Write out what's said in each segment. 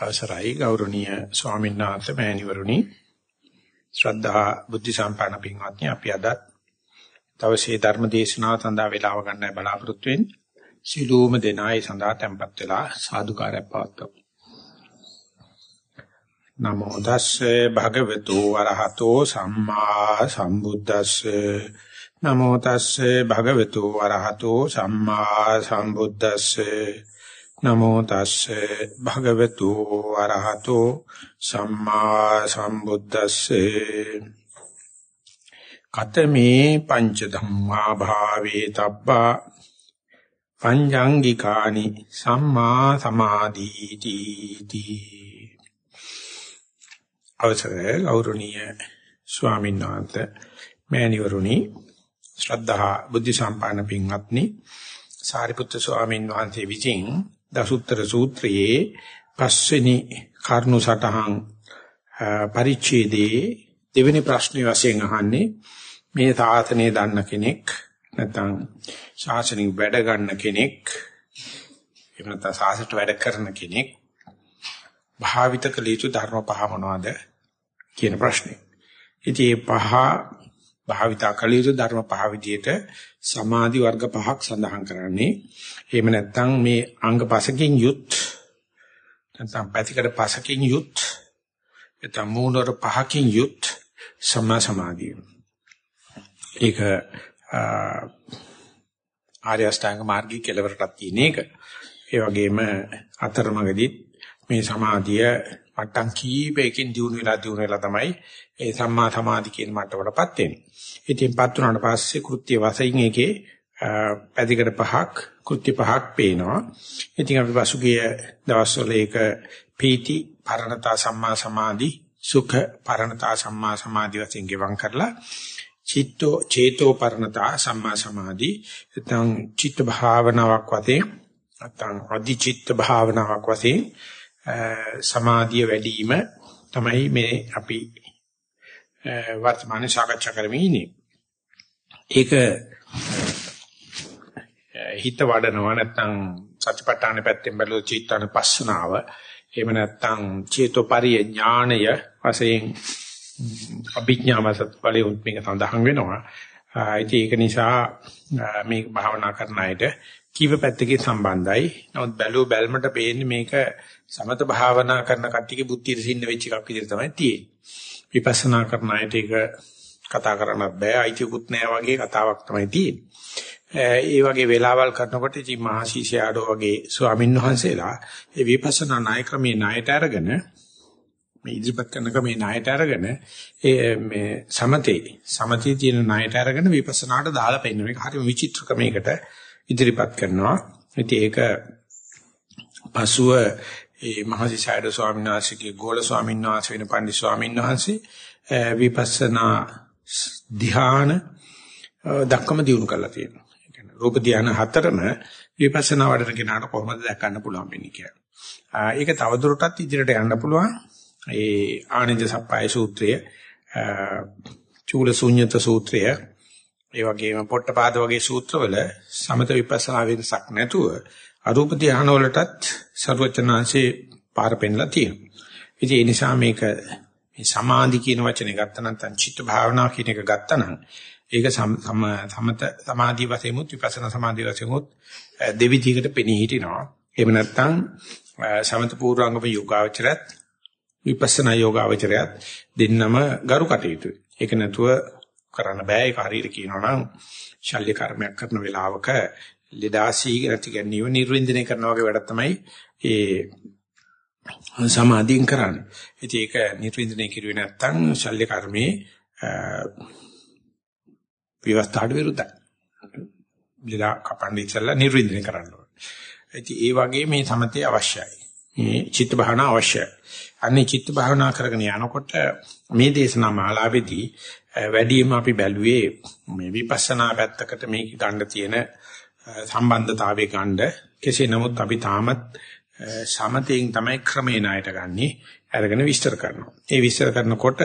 අවසරයි ගෞරවනීය ස්වාමීන් වහන්සේ මෑණිවරුනි. ශ්‍රද්ධා බුද්ධ සම්පන්න පින්වත්නි අපි අද තවසේ ධර්ම දේශනාව සඳහා වේලාව ගන්නයි බලාපොරොත්තු වෙන්නේ සිළුම දෙනායි සඳහා tempත් වෙලා සාදුකාරයක් පවත්වමු. නමෝ තස්සේ භගවතු වරහතෝ සම්මා සම්බුද්දස්සේ. නමෝ තස්සේ භගවතු වරහතෝ සම්මා සම්බුද්දස්සේ. නමෝ තස්සේ භගවතු අරහතෝ සම්මා සම්බුද්දස්සේ. කතමේ පංච ධම්මා භාවේ තබ්බා පංජාංගිකානි සම්මා සමාධීති අවසරයි ගෞරවනීය ස්වාමීන් වහන්සේ මෑණිවරුනි ශ්‍රද්ධා බුද්ධ සම්පන්න පින්වත්නි සාරිපුත්‍ර ස්වාමීන් වහන්සේ විසින් දසුත්තර සූත්‍රයේ පස්වෙනි කර්ණු සටහන් පරිච්ඡේදයේ දෙවෙනි ප්‍රශ්නේ වශයෙන් අහන්නේ මේ සාසනය දන්න කෙනෙක් නැත්නම් ශාසනික වැඩ ගන්න කෙනෙක් එහෙම නැත්නම් සාසනට වැඩ කරන කෙනෙක් භාවිත කළ යුතු ධර්ම පහ මොනවද කියන ප්‍රශ්නේ. ඉතින් මේ පහ භාවිතා කළ යුතු ධර්ම පහ විදිහට සමාධි වර්ග පහක් සඳහන් කරන්නේ. එහෙම නැත්නම් මේ අංග පසකින් යුත් නැත්නම් පැතිකඩ පසකින් යුත් නැත්නම් මූණර පහකින් යුත් සම්මා සමාධිය. ඒක ආර්ය අෂ්ටාංග මාර්ගයේ කෙලවරටත් තියෙන එක. ඒ වගේම අතරමඟදී මේ සමාධිය මට්ටම් කීපයකින් දිනු වෙලා දිනු වෙලා තමයි ඒ සම්මා සමාධි කියන මට්ටමටපත් වෙන්නේ. ඉතින්පත් උනාට පස්සේ කෘත්‍ය වශයෙන් ඒකේ පැතිකඩ පහක් කෘත්‍ය පහක් පේනවා. ඉතින් අපි පසුගිය දවස්වල ඒක පීති පරණතා සම්මා සමාධි සුඛ පරණතා සම්මා සමාධි වශයෙන් ගෙවම් කරලා චිත්තෝ චේතෝ පරණතා සම්මා සමාධි නැත්නම් චිත්ත භාවනාවක් වශයෙන් නැත්නම් අධි චිත්ත භාවනාවක් වශයෙන් සමාධිය වැඩි වීම තමයි මේ අපි වර්තමානයේ සාකච්ඡා කරමින් ඉන්නේ. ඒක හිත වඩනවා නැත්නම් සත්‍යපට්ඨාන පැත්තෙන් බැලුවොත් චිත්තානුපස්සනාව එහෙම නැත්නම් චේතෝපරිය ඥාණය වශයෙන් අභිඥාමසත් ඵලයේ මේක සඳහන් වෙනවා. ඉතින් ඒක නිසා මේක භාවනා කරන අයට කීව පැත්තකින් සම්බන්ධයි. නමුත් බැලුව බැලමට පේන්නේ මේක සමත භාවනා කරන කට්ටියගේ බුද්ධියට සින්න වෙච්ච එකක් විදිහට තමයි තියෙන්නේ. විපස්සනා කරන අයට ඒක කතා කරන්නත් බෑ. අයිතිකුත් නෑ වගේ කතාවක් තමයි තියෙන්නේ. ඒ වගේ වෙලාවල් කරනකොට ඉතින් මහසීසයාඩෝ වගේ ස්වාමින් වහන්සේලා ඒ විපස්සනා ණය ක්‍රමයේ ණයට අරගෙන මේ ඉදිරිපත් කරන ක්‍රමයේ ණයට අරගෙන ඒ මේ සමතේ සමතේ තියෙන ණයට අරගෙන විපස්සනාට දාලා පෙන්නන එක හරිම විචිත්‍ර ක්‍රමයකට ඉදිරිපත් කරනවා. ඉතින් ඒක පසුව ඒ මහසීසයාඩෝ ස්වාමීන් වහන්සේගේ ගෝල ස්වාමීන් වහන්සේ වෙන පන්දි ස්වාමීන් වහන්සේ විපස්සනා ධ්‍යාන දක්කම දිනු කරලා තියෙනවා. රූප ධානය හතරම විපස්සනා වඩන කෙනාට කොහොමද දැක්කන්න පුළුවන් වෙන්නේ කියලා. ඒක තවදුරටත් ඉදිරියට යන්න පුළුවන්. ඒ ආනන්ද සප්පයි සූත්‍රය, චූල ශුන්්‍යත සූත්‍රය, ඒ වගේම පොට්ටපාද වගේ සූත්‍රවල සමත විපස්සනා වෙනසක් නැතුව අරූප ධානය වලටත් ਸਰවචනාංශේ පාර පෙන්නලා තියෙනවා. ඉතින් ඒ නිසා මේක මේ සමාධි කියන වචනේ ගත්තා නම් චිත්ත භාවනා කියන එක ගත්තා නම් ඒක සමත සමාධිය වශයෙන් උත් විපස්සනා සමාධිය වශයෙන් උත් දෙවිධයකට පෙනී හිටිනවා. එහෙම නැත්නම් සමත පූර්වාංගම යෝගාවචරයත් විපස්සනා යෝගාවචරයත් දෙන්නම ගරු කටයුතුයි. ඒක නැතුව කරන්න බෑ. ඒක හරියට කියනවා නම් ශල්‍ය කර්මයක් කරන වෙලාවක ලෙඩාසී නැති ගැනීම නිර්වින්දනය කරනවා වගේ වැඩක් තමයි ඒ සමාධියෙන් කරන්නේ. ඉතින් ඒක නිර්වින්දනය කිරුවේ නැත්නම් ශල්‍ය කර්මයේ විවස්ථාට විරුද්ධයි. ලෙඩා කපන්නේ ඉස්සලා නිර්වින්දනය කරන්න ඕනේ. ඉතින් ඒ වගේ මේ සමතේ අවශ්‍යයි. මේ චිත්ත භාවනා අවශ්‍යයි. අනේ චිත්ත භාවනා කරගෙන යනකොට මේ දේශනා මාලාවේදී වැඩිම අපි බැලුවේ මේ විපස්සනා පැත්තකට මේක ගන්න තියෙන සම්බන්ධතාවය ගන්න. කෙසේ නමුත් අපි තාමත් සමතෙන් තමයි ක්‍රමේ ණයට ගන්නෙ. අරගෙන විස්තර කරනවා. ඒ විස්තර කරනකොට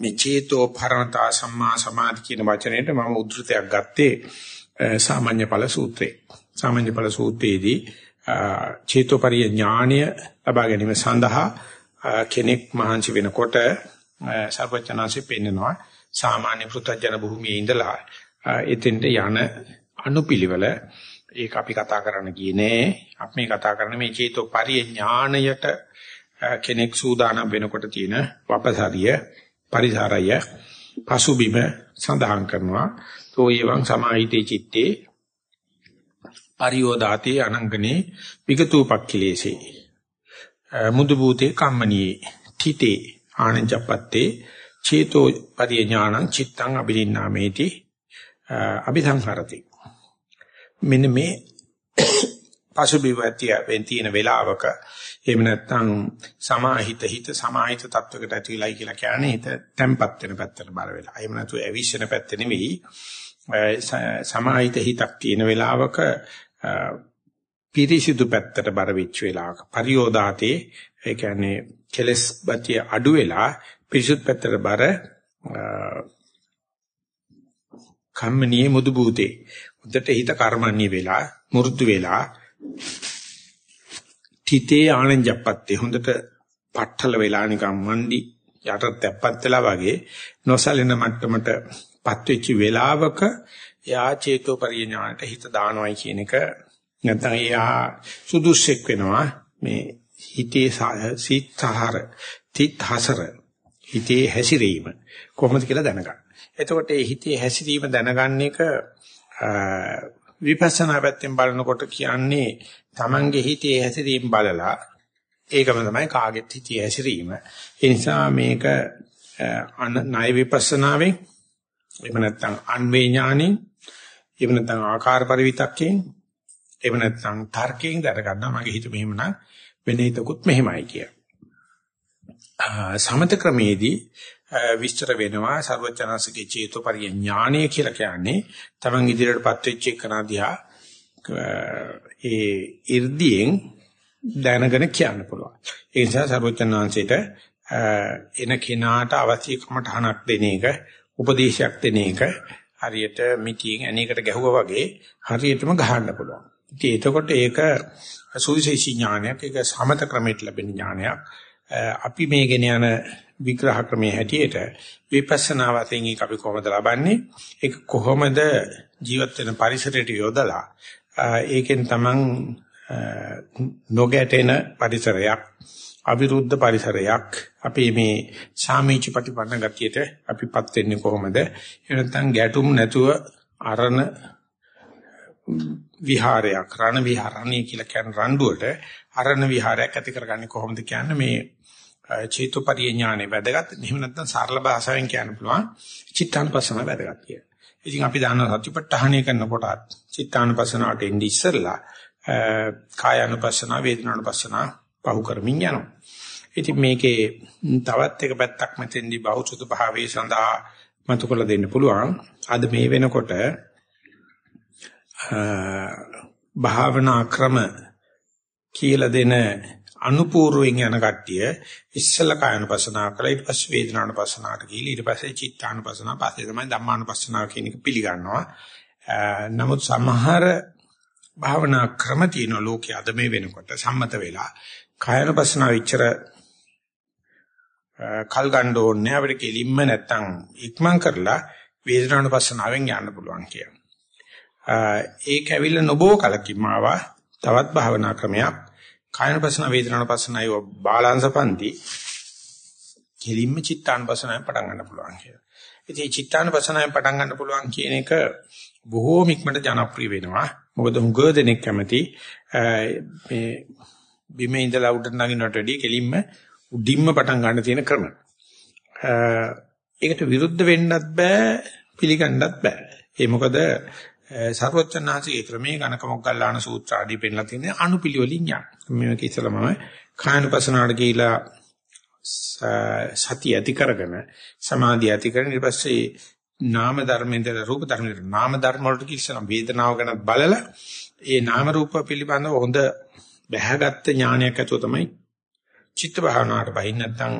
මේ චේතෝ පරණතා සම්මා සමාධි කියන වචනයට මම උද්ෘතයක් ගත්තේ සාමාන්‍ය ඵල සූත්‍රේ. සාමාන්‍ය ඵල සූත්‍රයේදී චේතෝපරිය ඥාණය ලබා ගැනීම සඳහා කෙනෙක් මහන්සි වෙනකොට සර්වචනාංශي පෙන්නනවා සාමාන්‍ය පෘථජන භූමියේ ඉඳලා එතෙන්ට යන අනුපිළිවෙල ඒක අපි කතා කරන්න කියන්නේ අපි මේ කතා කරන්නේ මේ චේතෝපරිය ඥාණයට කෙනෙක් සූදානම් වෙනකොට තියෙන වපසරිය පරිසරය පසුබිම සඳහන් කරනවා. තෝ එවං සමාහිතේ චitte පරියෝදාතේ අනංගනේ විගතූපක්ඛිලේසේ. මුදු භූතේ කම්මනියේ තිතේ ආනංජපත්තේ චේතෝ පරිඥානං චිත්තං අබිනින්නාමේති. අபிසංහරති මෙන්න මේ පසුබිවතිය වෙන් තියෙන වෙලාවක එහෙම නැත්නම් සමාහිත හිත සමාහිත තත්වයකට ඇතිලයි කියලා කියන්නේ හිත තැම්පත් වෙන පැත්තට බර වෙලා. එහෙම නැතු ඇවිස්සෙන පැත්ත නෙවෙයි. සමාහිත හිතක් තියෙන වෙලාවක පිරිසිදු පැත්තට බර වෙච්ච වෙලාවක පරියෝදාතේ ඒ කියන්නේ කෙලස් බතිය අඩු වෙලා පිරිසුදු පැත්තට බර කම්මනී මුදු භූතේ උදට හිත කර්මන්නේ වෙලා මුරුදු වෙලා තිතේ ආනන්ජප්පත්තේ හොඳට පట్టල වෙලා නිකන් මණ්ඩි යට තැප්පත් වෙලා වගේ නොසලෙන මට්ටමටපත් වෙච්ච වෙලාවක යා චේතෝ පරිඥාණයට හිත දානවයි කියන එක නැත්නම් එයා සුදුස්සෙක් වෙනවා. මේ හිතේ සීතහර තිත්හසර හිතේ හැසිරීම කොහොමද කියලා දැනගන්න. එතකොට මේ හිතේ හැසිරීම දැනගන්න එක විපස්සනා පැත්තෙන් බලනකොට කියන්නේ Tamange හිතේ හැසිරීම බලලා ඒකම තමයි කාගෙත් හිතේ හැසිරීම. ඒ නිසා මේක ණය විපස්සනාවෙන් එහෙම නැත්නම් අන්වේ ඥානෙන් එහෙම නැත්නම් ආකාර පරිවිතක්යෙන් එහෙම නැත්නම් තර්කයෙන් දර ගන්නවා මගේ හිත මෙහෙමනම් වෙන හිතකුත් මෙහෙමයි කිය. සමත ක්‍රමේදී විස්තර වෙනවා ਸਰවචනසිකේ චේතෝපරිය ඥානය කියලා කියන්නේ තමන් ඉදිරියටපත් වෙච්ච එකනදියා ඒ irdiyen දැනගෙන කියන්න පුළුවන්. ඒ නිසා ਸਰවචනංශයට එන කෙනාට අවශ්‍ය කමටහනක් දෙන එක උපදේශයක් දෙන එක හරියට මිටියෙන් ඇණයකට ගැහුවා වගේ හරියටම ගහන්න පුළුවන්. ඉතින් එතකොට ඒක සුවිශේෂී ඥානයක් ඒක සමත ක්‍රමයට ලැබෙන ඥානයක්. අපි මේ ගෙන යන විග්‍රහ ක්‍රමයේ හැටියට විපස්සනා වශයෙන් ඒක අපි කොහොමද ලබන්නේ? ඒක කොහොමද ජීවත් වෙන පරිසරයට යොදලා ඒකෙන් තමන් නොගැටෙන පරිසරයක් අවිරුද්ධ පරිසරයක් අපි මේ සාමීච ප්‍රතිපන්න ගතියට අපිපත් වෙන්නේ කොහොමද? එහෙනම් ගැටුම් නැතුව අරණ විහාරයක් රණ විහරණී කියලා කියන රණ්ඩුවට අරණ විහාරයක් ඇති කරගන්නේ කොහොමද කියන්නේ මේ චේතුපරිය ඥානෙ වැදගත්. එහෙම නැත්නම් සරල භාෂාවෙන් කියන්න පුළුවන් චිත්තානුපස්සන වැදගත් කියලා. ඉතින් අපි දන්නවා සතිපට්ඨානය කරනකොට චිත්තානුපස්සනාවට එන්නේ ඉස්සෙල්ලා කායानुපස්සන වේදනානුපස්සන පහු කරමින් යනවා. ඉතින් මේකේ තවත් එක පැත්තක් මෙතෙන්දී බෞද්ධ භාවයේ සඳහා මතු කරලා දෙන්න පුළුවන්. අද මේ වෙනකොට භාවනා ක්‍රම කියලා දෙන අනුපූර්වයෙන් යන කට්ටිය ඉස්සල කායනුපස්සනා කරලා ඊට පස්සේ වේදනානුපස්සනාට ගිහිල්ලා ඊට පස්සේ චිත්තානුපස්සනා පස්සේ තමයි ධම්මානුපස්සනාව කියන එක පිළිගන්නවා. නමුත් සමහර භාවනා ක්‍රම තියෙන ලෝකයේ අද මේ වෙනකොට සම්මත වෙලා කායනුපස්සනාව ඉච්චර කල් ගන්න ඕනේ අපිට කෙලින්ම නැත්තම් ඉක්මන් කරලා වේදනානුපස්සනාවෙන් යන්න පුළුවන් කියන. ඒක ඇවිල්ලා නොබෝ කලකින් ආවා තවත් භාවනා ක්‍රමයක් කායනපසන වේදනානපසන අයව බාලාංශපන්ති කෙලින්ම චිත්තානපසනයෙන් පටන් ගන්න පුළුවන් කියලා. ඉතින් චිත්තානපසනයෙන් පටන් ගන්න පුළුවන් කියන එක බොහෝම ඉක්මනට ජනප්‍රිය වෙනවා. මොකද හුඟ දෙනෙක් කැමති මේ බිමේ ඉඳලා උඩට නගිනවට වැඩිය කෙලින්ම උඩින්ම පටන් ගන්න තියෙන ක්‍රම. ඒකට විරුද්ධ වෙන්නත් බෑ පිළිගන්නත් බෑ. ඒ මොකද සර්වචනාංශයේ ක්‍රමයේ ගණක මොග්ගල්ලාන සූත්‍ර ආදී පෙන්නලා තියෙන අනුපිළිවෙලින් යන. මේක ඉස්සලම කායනපසනාවට ගිහිලා සතිය ඇති කරගෙන සමාධිය ඇති කරගෙන ඊට පස්සේ නාම ධර්මෙන්ද රූප ධර්මෙන්ද නාම ධර්ම වලට කිසිම වේදනාව ගැන බලලා ඒ නාම රූප පිළිබඳව හොඳ බැහැගත් ඥානයක් ඇතුව තමයි චිත්ත භාවනාවට බහින්න නැත්නම්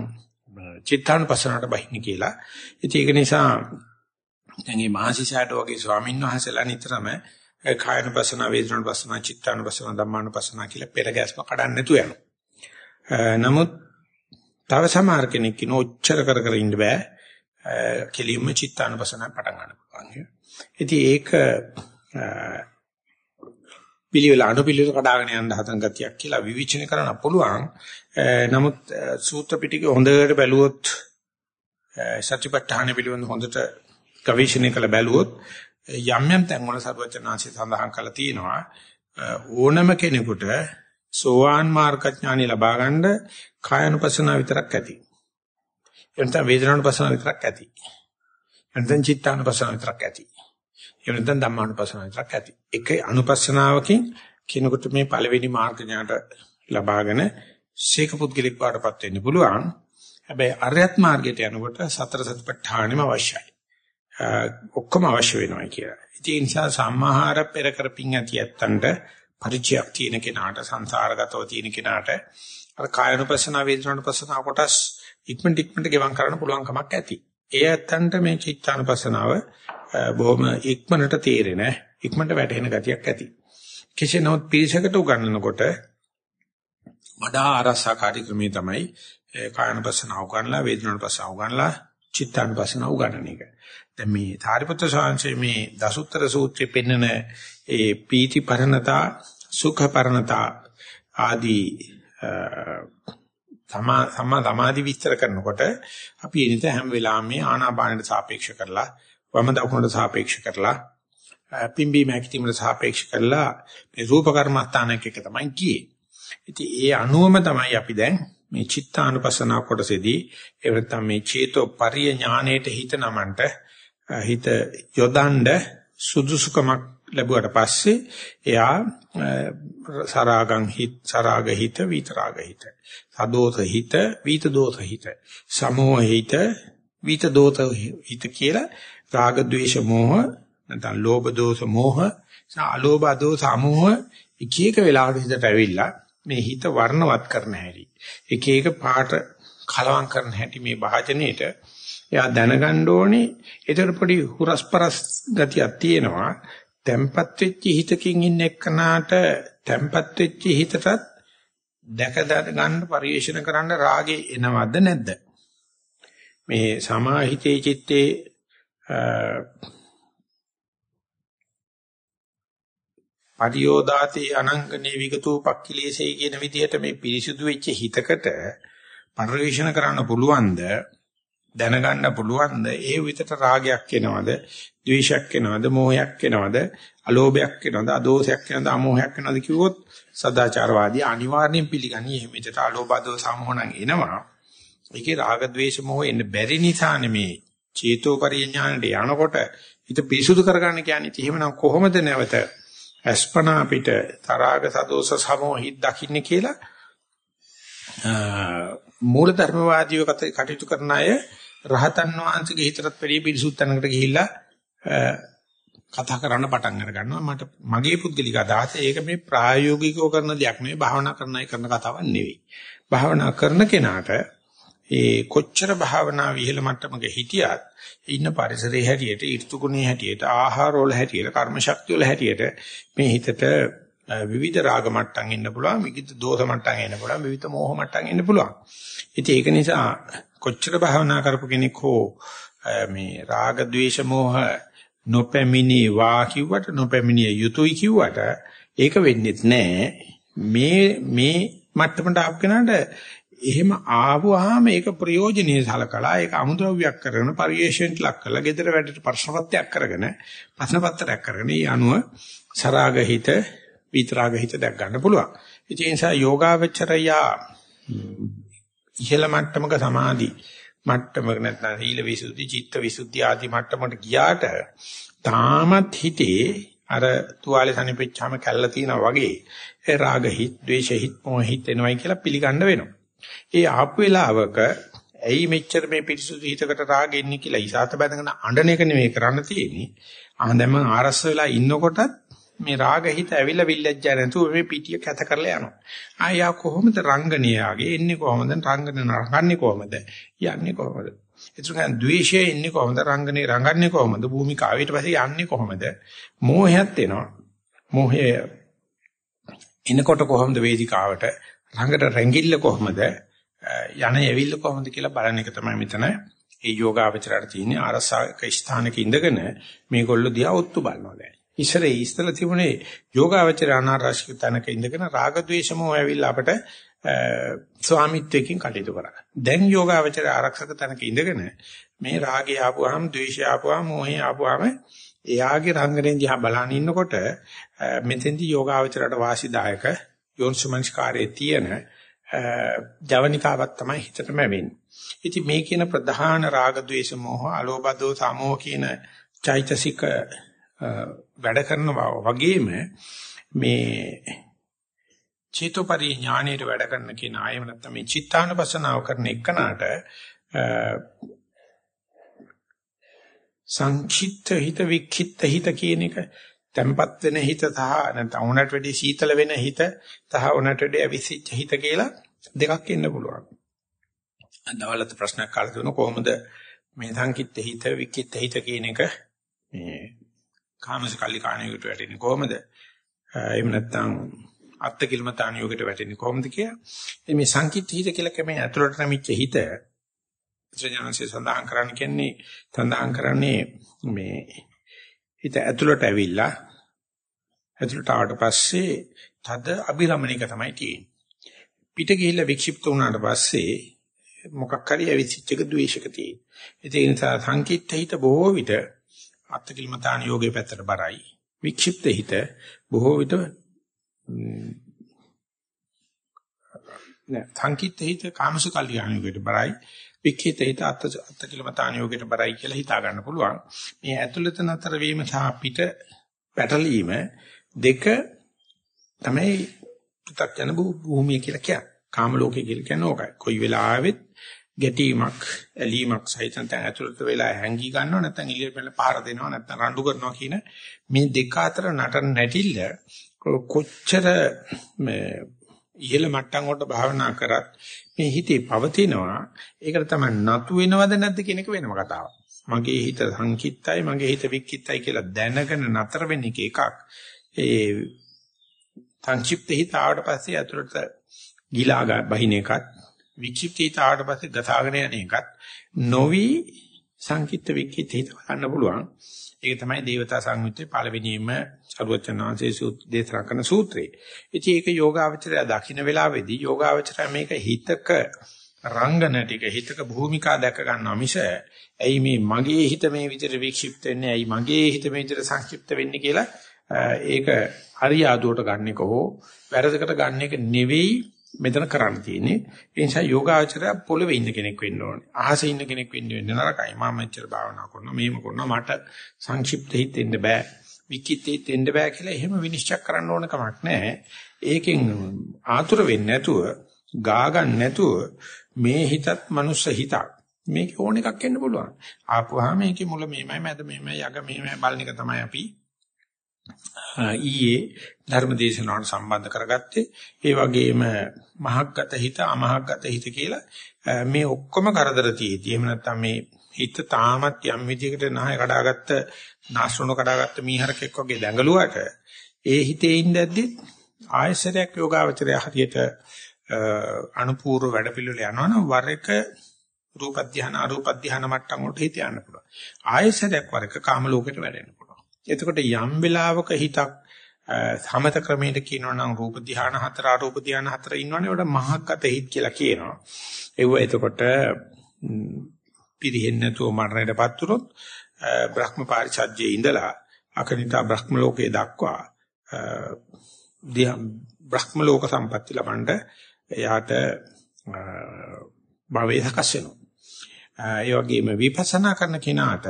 චිත්තානුපස්සනාවට බහින්න කියලා. ඉතින් ඒක නිසා දැන් මේ මහසිසාට වගේ ස්වාමීන් වහන්සේලා නිතරම කායනුපස්සන, වේදනානුපස්සන, චිත්තානුපස්සන, ධම්මානුපස්සන කියලා පෙර ගැස්ම කඩන්න නැතු යනවා. නමුත් තව සමහර කෙනෙක් කිනෝ ඔච්චර කර කර ඉන්න බෑ. කෙලින්ම චිත්තානුපස්සන පටන් ගන්න පුළුවන්. ඉතින් ඒක පිළිවෙල අනුපිළිවෙල කඩාගෙන යන්න හදන ගතියක් කියලා විවිචනය කරන්න පුළුවන්. නමුත් සූත්‍ර පිටික හොඳට බැලුවොත් සත්‍යපට්ඨාන පිළිබඳ හොඳට ගවේෂණය කළ බැලුවොත් යම් යම් තැන් වල සර්වචනාංශය සඳහන් කරලා තියෙනවා ඕනම කෙනෙකුට සෝවාන් මාර්ග ඥානෙ ලබා ගන්න කායනුපස්සනාව විතරක් ඇති. එතන වේදනානුපස්සනාව විතරක් ඇති. එතන චිත්තානුපස්සනාව විතරක් ඇති. එහෙම නැත්නම් ධම්මානුපස්සනාව විතරක් ඇති. එක අනුපස්සනාවකින් කෙනෙකුට මේ පළවෙනි මාර්ග ඥානට ලබාගෙන ශේක පුද්ගලික පාඩපත් වෙන්න පුළුවන්. හැබැයි අරයත් මාර්ගයට යනකොට සතර සතිපට්ඨානෙම අවශ්‍යයි. ඔක්කොම අවශ්‍ය වෙනවා කියලා. ඒ නිසා සම්මාහාර පෙර කරපින් ඇති ඇත්තන්ට පරිචයක් තියෙන කෙනාට සංසාරගතව තියෙන කෙනාට අර කායනුපස්සන වේදනානුපස්සන කොටස් ඉක්මනට ඉක්මනට ගෙවම් කරන්න පුළුවන් කමක් ඇති. ඒ ඇත්තන්ට මේ චිත්තානුපස්සනාව බොහොම ඉක්මනට තේරෙන ඉක්මනට වැටහෙන ගතියක් ඇති. කෙසේ නමුත් පිරිසකට උගන්වනකොට වඩා ආරසකාරී ක්‍රමයේ තමයි කායනුපස්සන උගන්ලා වේදනානුපස්සන උගන්ලා චිත්තානුපස්සන උගන්වන එක. දැන් මේ ධාරිපුත්‍ර ශාන්සේ මේ දසුත්තර සූත්‍රයේ පෙන්වන ඒ පීති පරණතා සුඛ පරණතා ආදී තමා සම්මා සමාධි විස්තර කරනකොට අපි එනිත හැම වෙලාවෙම ආනාපානයට සාපේක්ෂ කරලා වම දකුණට සාපේක්ෂ කරලා පිම්බි මැකිතිමට සාපේක්ෂ කරලා මේ රූප කර්මස්ථානයක එක තමයි ගියේ. ඉතින් ඒ අනුවම තමයි අපි දැන් මේ චිත්තානුපසනාව කොටසේදී ඒ නැත්නම් මේ චේතෝ පරිය ඥාණයට හිත නමන්ට හිත යොදඬ සුදුසුකමක් ලැබුවට පස්සේ එයා සරාගං හිත සරාග හිත විතරාග හිත. සදෝත හිත විත දෝත හිත. සමෝහ හිත විත දෝත හිත කියලා රාග ద్వේෂ මෝහ නැත්නම් ලෝභ දෝෂ මෝහ අලෝභ දෝෂ අමෝහ එක එක වෙලාවට හිතට ඇවිල්ලා මේ හිත වර්ණවත් කරන හැටි. එක එක පාට කලවම් කරන හැටි මේ භාජනයේට එයා දැනගන්න ඕනේ. ඒතර පොඩි හුරස්පරස් ගතියක් තියෙනවා. තැම්පත් වෙච්ච හිතකින් ඉන්න එක්කනාට තැම්පත් වෙච්ච හිතටත් දැක ගන්න පරිේශන කරන්න රාගේ එනවද නැද්ද? මේ සමාහිතේ චිත්තේ පරියෝදාති අනංගනේ විගතෝ පක්ඛිලේසේ කියන විදිහට මේ පිරිසුදු වෙච්ච හිතකට පරිේශන කරන්න පුළුවන්ද? දැනගන්න පුළුවන්ද? ඒ විතර රාගයක් එනවද? ද්වේෂයක් එනවද? මෝහයක් එනවද? අලෝභයක් එනවද? අදෝෂයක් එනවද? අමෝහයක් එනවද කිව්වොත් සදාචාරවාදී අනිවාර්යෙන් පිළිගනි. එහෙම විතර අලෝභ අදෝෂ අමෝහණන් එනවා. ඒකේ රාග ද්වේෂ මොහ එන්න බැරි නිසා නෙමේ චේතෝ පරිඥාණයට යනකොට හිත පිරිසුදු කරගන්න කියන්නේ එහෙමනම් කොහොමද නැවත අස්පනා පිට තරාග සදෝෂ සමෝහිත දකින්නේ කියලා මූල ධර්මවාදීව කටයුතු කරන අය රහතන් වහන්සේගේ හිතටත් වැඩිය පිරිසුදු තැනකට ගිහිල්ලා කතා කරන්න පටන් අර ගන්නවා. මට මගේ පුද්ගලික අදහස ඒක මේ ප්‍රායෝගිකව කරන දෙයක් නෙවෙයි භාවනා කරන අය කරන කතාවක් නෙවෙයි. භාවනා කරන කෙනාට ඒ කොච්චර භාවනා විහෙල මට්ටමක හිටියත් ඉන්න පරිසරයේ හැටියට ඍතු ගුණයේ හැටියට ආහාර වල හැටියට කර්ම ශක්තිය වල හැටියට මේ හිතට විවිධ රාග මට්ටම් එන්න පුළුවන් විවිධ දෝෂ මට්ටම් එන්න පුළුවන් විවිධ මෝහ මට්ටම් එන්න පුළුවන්. ඉතින් ඒක නිසා කොච්චර භාවනා කරපු කෙනෙක් හෝ මේ රාග ద్వේෂ මෝහ නොපැමිණි වා කිව්වට නොපැමිණිය යුතුයි කිව්වට ඒක වෙන්නේ නැහැ මේ මේ මට්ටමට ආපු කෙනාට එහෙම ආවොහම ඒක ප්‍රයෝජනීය සලකලා ඒක අමුද්‍රව්‍යයක් කරගෙන පරිේශණයට ලක් කරලා gedara වැඩට ප්‍රශ්නපත්‍රයක් කරගෙන ප්‍රශ්නපත්‍රයක් කරගෙන ඒ අනුව සරාග හිත විතරාග හිත දැක් ගන්න පුළුවන්. ඒ නිසා යෝගාවචරයා ඉහළ මට්ටමක සමාධි මට්ටමක නැත්නම් සීල විසුද්ධි, චිත්ත විසුද්ධි ආදී මට්ටමකට ගියාට තාමත් හිතේ අර තුවාලේ සනිපෙච්චාම කැල්ල තියනා වගේ ඒ රාග හිත්, ද්වේෂ හිත්, මොහ හිත් එනවයි කියලා පිළිගන්න වෙනවා. ඒ ආපු වෙලාවක ඇයි මෙච්චර මේ පිරිසුදු හිතකට රාගෙ ඉන්නේ කියලා ඉසాత බැඳගෙන අඬන එක නෙමෙයි කරන්න තියෙන්නේ. ආ දැන් මම ආරස්ස වෙලා ඉන්නකොටත් මේ රාග හිත ඇවිල්ලා විල්ලැජ්ජා නැතුව මේ පිටිය කැත කරලා යනවා. ආයා කොහොමද රංගනියාගේ එන්නේ කොහොමද රංගන රංගන්නේ කොහොමද යන්නේ කොහොමද? එතුකන් ද්වේෂය එන්නේ කොහොමද රංගනේ රංගන්නේ කොහොමද භූමිකාව ඊට පස්සේ යන්නේ කොහොමද? මෝහයත් එනවා. මොහය එනකොට කොහොමද වේදිකාවට ළඟට රැඟිල්ල කොහොමද යන යවිල්ල කොහොමද කියලා බලන එක තමයි මෙතන ඒ යෝගාවචරයට තියෙන අරසාක ස්ථානක ඉඳගෙන මේගොල්ලෝ දිහා ඔත්තු බලනවා දැන්. ඉස්සරේ ඉස්සලා තිබුණේ යෝගාවචර අනාරාශික තැනක ඉඳගෙන රාග ద్వේෂමෝ ඇවිල්ලා අපට ස්වාමිත්වයෙන් කටයුතු කරා. දැන් යෝගාවචර ආරක්ෂක තැනක ඉඳගෙන මේ රාගය ආපුවාම ද්වේෂය ආපුවාම මෝහය ආපුවාම එයාගේ රංගනේ දිහා බලන ඉන්නකොට මෙතෙන්දී යෝගාවචරයට වාසිදායක යෝන්සුමංස්කාරයේ තියෙන ජවනිකාවක් තමයි හිතටම වෙන්නේ. ඉතින් මේ කියන ප්‍රධාන රාග ద్వේෂ මෝහ අලෝභ දෝස අමෝහ කියන චෛතසික වැඩ කරනවා වගේම මේ චේතෝපරි ඥානයේ වැඩ කරන කියන ආයම නැත්නම් මේ චිත්තානුපසනාව කරන එකනට සංක්ෂිප්ත හිත වික්ෂිප්ත හිත කියන එක තැම්පත් වෙන හිත සහ නැත්නම් උණට වැඩි සීතල වෙන හිත සහ උණට වැඩි අවිසිච්ච හිත කියලා දෙකක් ඉන්න පුළුවන්. දවල්ට ප්‍රශ්නයක් කාලා දුන කොහොමද මේ සංකිට හිත වික්කිට හිත කියන එක මේ කාමස කල්ලි කාණියකට වැටෙන්නේ කොහොමද? එහෙම නැත්නම් අත්ති කිලමතාන යෝගයට වැටෙන්නේ කොහොමද කියලා. ඉතින් මේ සංකිට හිත කියලා කමේ ඇතුළට නැමිච්ච හිත ත්‍රිඥානසේ සඳහන් කරන්න කියන්නේ සඳහන් කරන්නේ මේ හිත ඇතුළට ඇවිල්ලා ඇතුළට ආවට පස්සේ තද අභිරමණයක තමයි තියෙන්නේ. පිට ගිහිල්ලා වික්ෂිප්ත වුණාට පස්සේ මොකක් හරි ඇවිසිච්ච එක ද්වේෂක තියෙන්නේ. ඒ නිසා සංකිට හිත බොහෝ විට අත්කිලමතාන යෝගයේ පැත්තට බරයි. වික්ෂිප්ත හිත බොහෝ විට නෑ සංකිට හිත කාමසුකල්ලියන යෝගයට බරයි. වික්ෂිප්ත හිත අත්කිලමතාන යෝගයට බරයි කියලා හිතා ගන්න පුළුවන්. මේ ඇතුළත නතර වීම සහ පිට පැටලීම දෙක තමයි පු탁ජන භූමිය කියලා කියන්නේ. කාම ලෝකේ කියලා කියන්නේ ඕකයි. කොයි වෙලාවෙත් ගැටීමක්, ඇලීමක් සහිතන් තැන් ඇතුළත වෙලා හැංගී ගන්නව නැත්නම් ඉලියට පෙළ පහර දෙනවා නැත්නම් රණ්ඩු කරනවා කියන මේ දෙක අතර නටන නැටිල්ල කොච්චර මේ ඉහළ මට්ටම් වලට භාවනා කරත් මේ හිතේ පවතිනවා ඒකට තමයි නතු වෙනවද නැද්ද කියන එක වෙනම කතාවක්. මගේ හිත සංකිට්තයි මගේ හිත වික්කිට්තයි කියලා දැනගෙන නතර වෙන එක එකක්. ඒ සංක්ෂිප්ත හිත ආවට පස්සේ අතුරට ගිලා බහින එකත් වික්ෂිප්ත හිත ආවට පස්සේ ගසාගෙන යන එකත් නොවි සංකිට වික්කිත හිත ගන්න පුළුවන්. ඒක තමයි දේවතා සංයුත්තේ පළවෙනිම සරුවචනාංශයේ සූත්‍ර දේශනා කරන සූත්‍රය. ඉතින් ඒක යෝගාවචරය දකින්න වෙලාවේදී යෝගාවචරය මේක හිතක රංගන ටික හිතක භූමිකා දැක ගන්නවා මිස ඇයි මේ මගේ හිත මේ විදිහට වික්ෂිප්ත වෙන්නේ ඇයි මගේ හිත මේ විදිහට සංක්ෂිප්ත වෙන්නේ කියලා ඒක හරියාදුවට ගන්න එක හෝ වැරදකට ගන්න එක නෙවෙයි මෙතන කරන්න තියෙන්නේ. ඒ නිසා යෝගාචරය පොළවේ ඉන්න කෙනෙක් වෙන්න ඕනේ. අහසේ ඉන්න කෙනෙක් වෙන්න වෙන්නේ නරකයි. මම මෙච්චර භාවනා කරනවා, මේම කරනවා. මට සංක්ෂිප්ත හිතෙන්න බෑ. විකිත හිතෙන්න බෑ කියලා එහෙම විනිශ්චය කරන්න ඕන කමක් නැහැ. ඒකෙන් ආතුර වෙන්නේ නැතුව, ගා ගන්න නැතුව මේ හිතත් මනුස්ස හිතක්. මේක ඕන එකක් වෙන්න පුළුවන්. ආපුවාම මේකේ මුල මෙහෙමයි, මැද මෙහෙමයි, යග මෙහෙමයි බලන එක තමයි අපි ඊයේ ධර්මදේශනාවට සම්බන්ධ කරගත්තේ ඒ වගේම මහග්ගත හිත අමහග්ගත හිත කියලා මේ ඔක්කොම කරදර තියෙදී එහෙම නැත්නම් මේ හිත තාමත් යම් විදිහකට නැහැ කඩාගත්ත නාස්රුණු කඩාගත්ත මීහරකෙක් වගේ දැඟලුවට ඒ හිතේ ඉඳද්දි ආයසරයක් යෝගාවචරය හරියට අනුපූර්ව වැඩපිළිවෙල යනවනම් වර එක රූප ධානය අරූප ධානය මට්ටම් වලට හිත යන්න පුළුවන්. ආයසරයක් වර එක කාම ලෝකෙට වැඩෙන්න එතකොට යම් වෙලාවක හිතක් සමත ක්‍රමයට කියනවා නම් රූප ධානය හතර අරූප ධානය හතර ඉන්නවනේ ඒකට මහක්ගත හිත් කියලා කියනවා. ඒව එතකොට පිරෙහෙන්නේ නැතුව මරණයටපත් වුනොත් බ්‍රහ්ම පාරිචර්යයේ ඉඳලා අකනිතා බ්‍රහ්ම ලෝකයේ දක්වා බ්‍රහ්ම ලෝක සම්පatti ලබන්න එයාට භවයේ සකස් වෙනවා. ඒ වගේම විපස්සනා කරන කෙනාට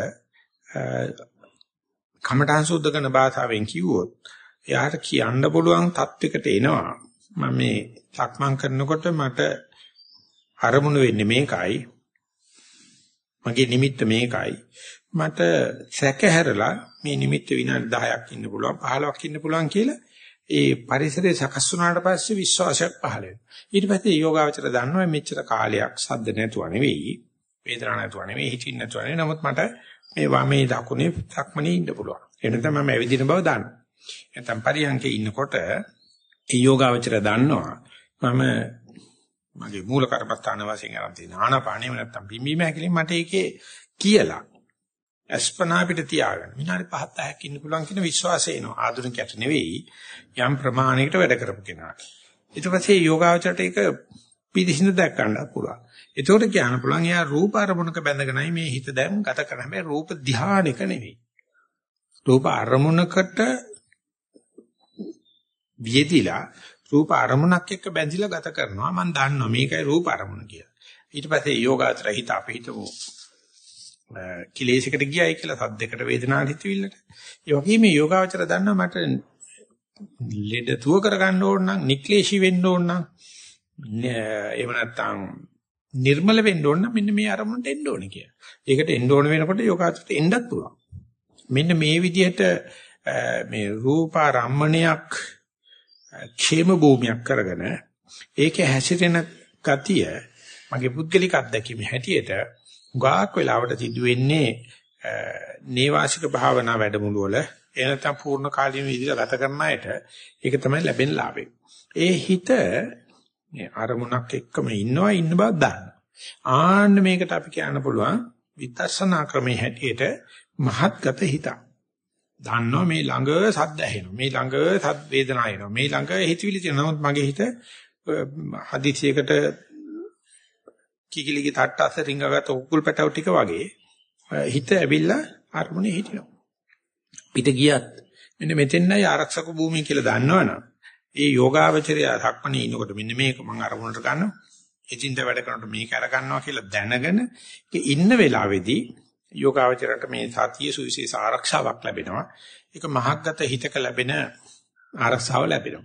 කමඨාන් සුද්ධ කරන භාෂාවෙන් කිව්වොත් එයාට කියන්න පුළුවන් තත්වයකට එනවා. මම මේ සක්මන් කරනකොට මට අරමුණු වෙන්නේ මේකයි. මගේ නිමිත්ත මේකයි. මට සැකහැරලා මේ නිමිත්ත විනාඩි 10ක් ඉන්න පුළුවන් 15ක් ඉන්න පුළුවන් කියලා ඒ පරිසරය සකස් වුණාට පස්සේ විශ්වාසයක් පහළ වෙනවා. ඊට පස්සේ යෝගාවචර දන්නවා මෙච්චර කාලයක් සද්ද නැතුව නෙවෙයි වේදනාවක් නැතුව නෙවෙයි හිතින් නැතුව නෙවෙයි. නමුත් මට මේ වමේ දකුණේ සක්මනේ ඉන්න පුළුවන්. එනතම මම ඇවිදින බව දන්නවා. නැත්නම් පරියන්කේ ඉන්නකොට ඒ යෝගාවචර දන්නවා මම මගේ මූල කර්මස්ථාන වශයෙන් අරන් තියෙන ආනාපානෙම නැත්නම් බිම්බීම හැකලින් මට ඒකේ කියලා අස්පනා පිට තියාගන්න. විනාඩි 5ක් 10ක් ඉන්න පුළුවන් කියන විශ්වාසය එනවා. ආධුනිකයට නෙවෙයි යම් ප්‍රමාණයකට වැඩ කරපු කෙනාට. ඊට පස්සේ යෝගාවචරයට ඒක පිළිසිඳ දැක් ගන්නත් පුළුවන්. ඒතකොට කියන්න පුළුවන් එයා රූප අරමුණක බැඳගෙනයි මේ හිත දැන් ගත කරන්නේ. හැබැයි රූප ධානයක නෙවෙයි. රූප අරමුණකට වියදිලා රූප අරමුණක් එක්ක බැඳිලා ගත කරනවා. මම දන්නවා මේකයි රූප අරමුණ කියලා. ඊට පස්සේ යෝගාචර හිත අපි හිතමු කිලේශයකට ගියයි කියලා සද්දයකට වේදනාවට හිතවිල්ලට. ඒ වගේම යෝගාචර දන්නවා මට ලෙඩ තුව කරගන්න ඕන නම් නික්ලේශී වෙන්න ඕන නම් එහෙම නැත්නම් නිර්මල වෙන්න ඕන නම් මෙන්න මේ අරමුණට එන්න ඕනේ කියලා. ඒකට එන්න ඕන වෙනකොට යෝගාචරයට එන්නත් පුළුවන්. මෙන්න මේ විදිහට මේ රූපාරම්මණයක් ക്ഷേම භූමියක් කරගෙන ඒකේ හැසිරෙන ගතිය මගේ පුද්ගලික අත්දැකීම හැටියට ගාක් වෙලාවට සිදු වෙන්නේ නේවාසික භාවනා වැඩමුළු වල එනතම් පූර්ණ කාලීන විදිහට ගත කරන අයට ඒක තමයි ලැබෙන ලාභය. ඒ හිත මේ අරමුණක් එක්කම ඉන්නවා ඉන්න බව දන්න. ආන්න මේකට අපි කියන්න පුළුවන් විදර්ශනා ක්‍රමයේ හැටියට මහත්ගත හිතක්. දන්නවා මේ ළඟ සද්ද ඇහෙනවා. මේ ළඟ සද් වේදනා එනවා. මේ ළඟ හිතවිලි තියෙනවා. නමුත් මගේ හිත හදිසියකට කිකිලිගේ තට්ටස්ස රිංගගත උකුල් පැටව ටික වගේ හිත ඇවිල්ලා අරමුණේ හිටිනවා. පිට ගියත් මෙන්න මෙතෙන්යි ආරක්ෂක භූමිය කියලා දන්නවනම් ඒ යෝගාවචරය සක්මණේ ඉනකොට මෙන්න මේක මම අරමුණට ගන්නවා. එදින්ද වැඩ කරනකොට මේක අර ගන්නවා කියලා දැනගෙන ඉන්න වෙලාවේදී යෝගාවචරයට මේ සතිය සුවිශේෂ ආරක්ෂාවක් ලැබෙනවා. ඒක මහග්ගත හිතක ලැබෙන ආරක්ෂාව ලැබෙනවා.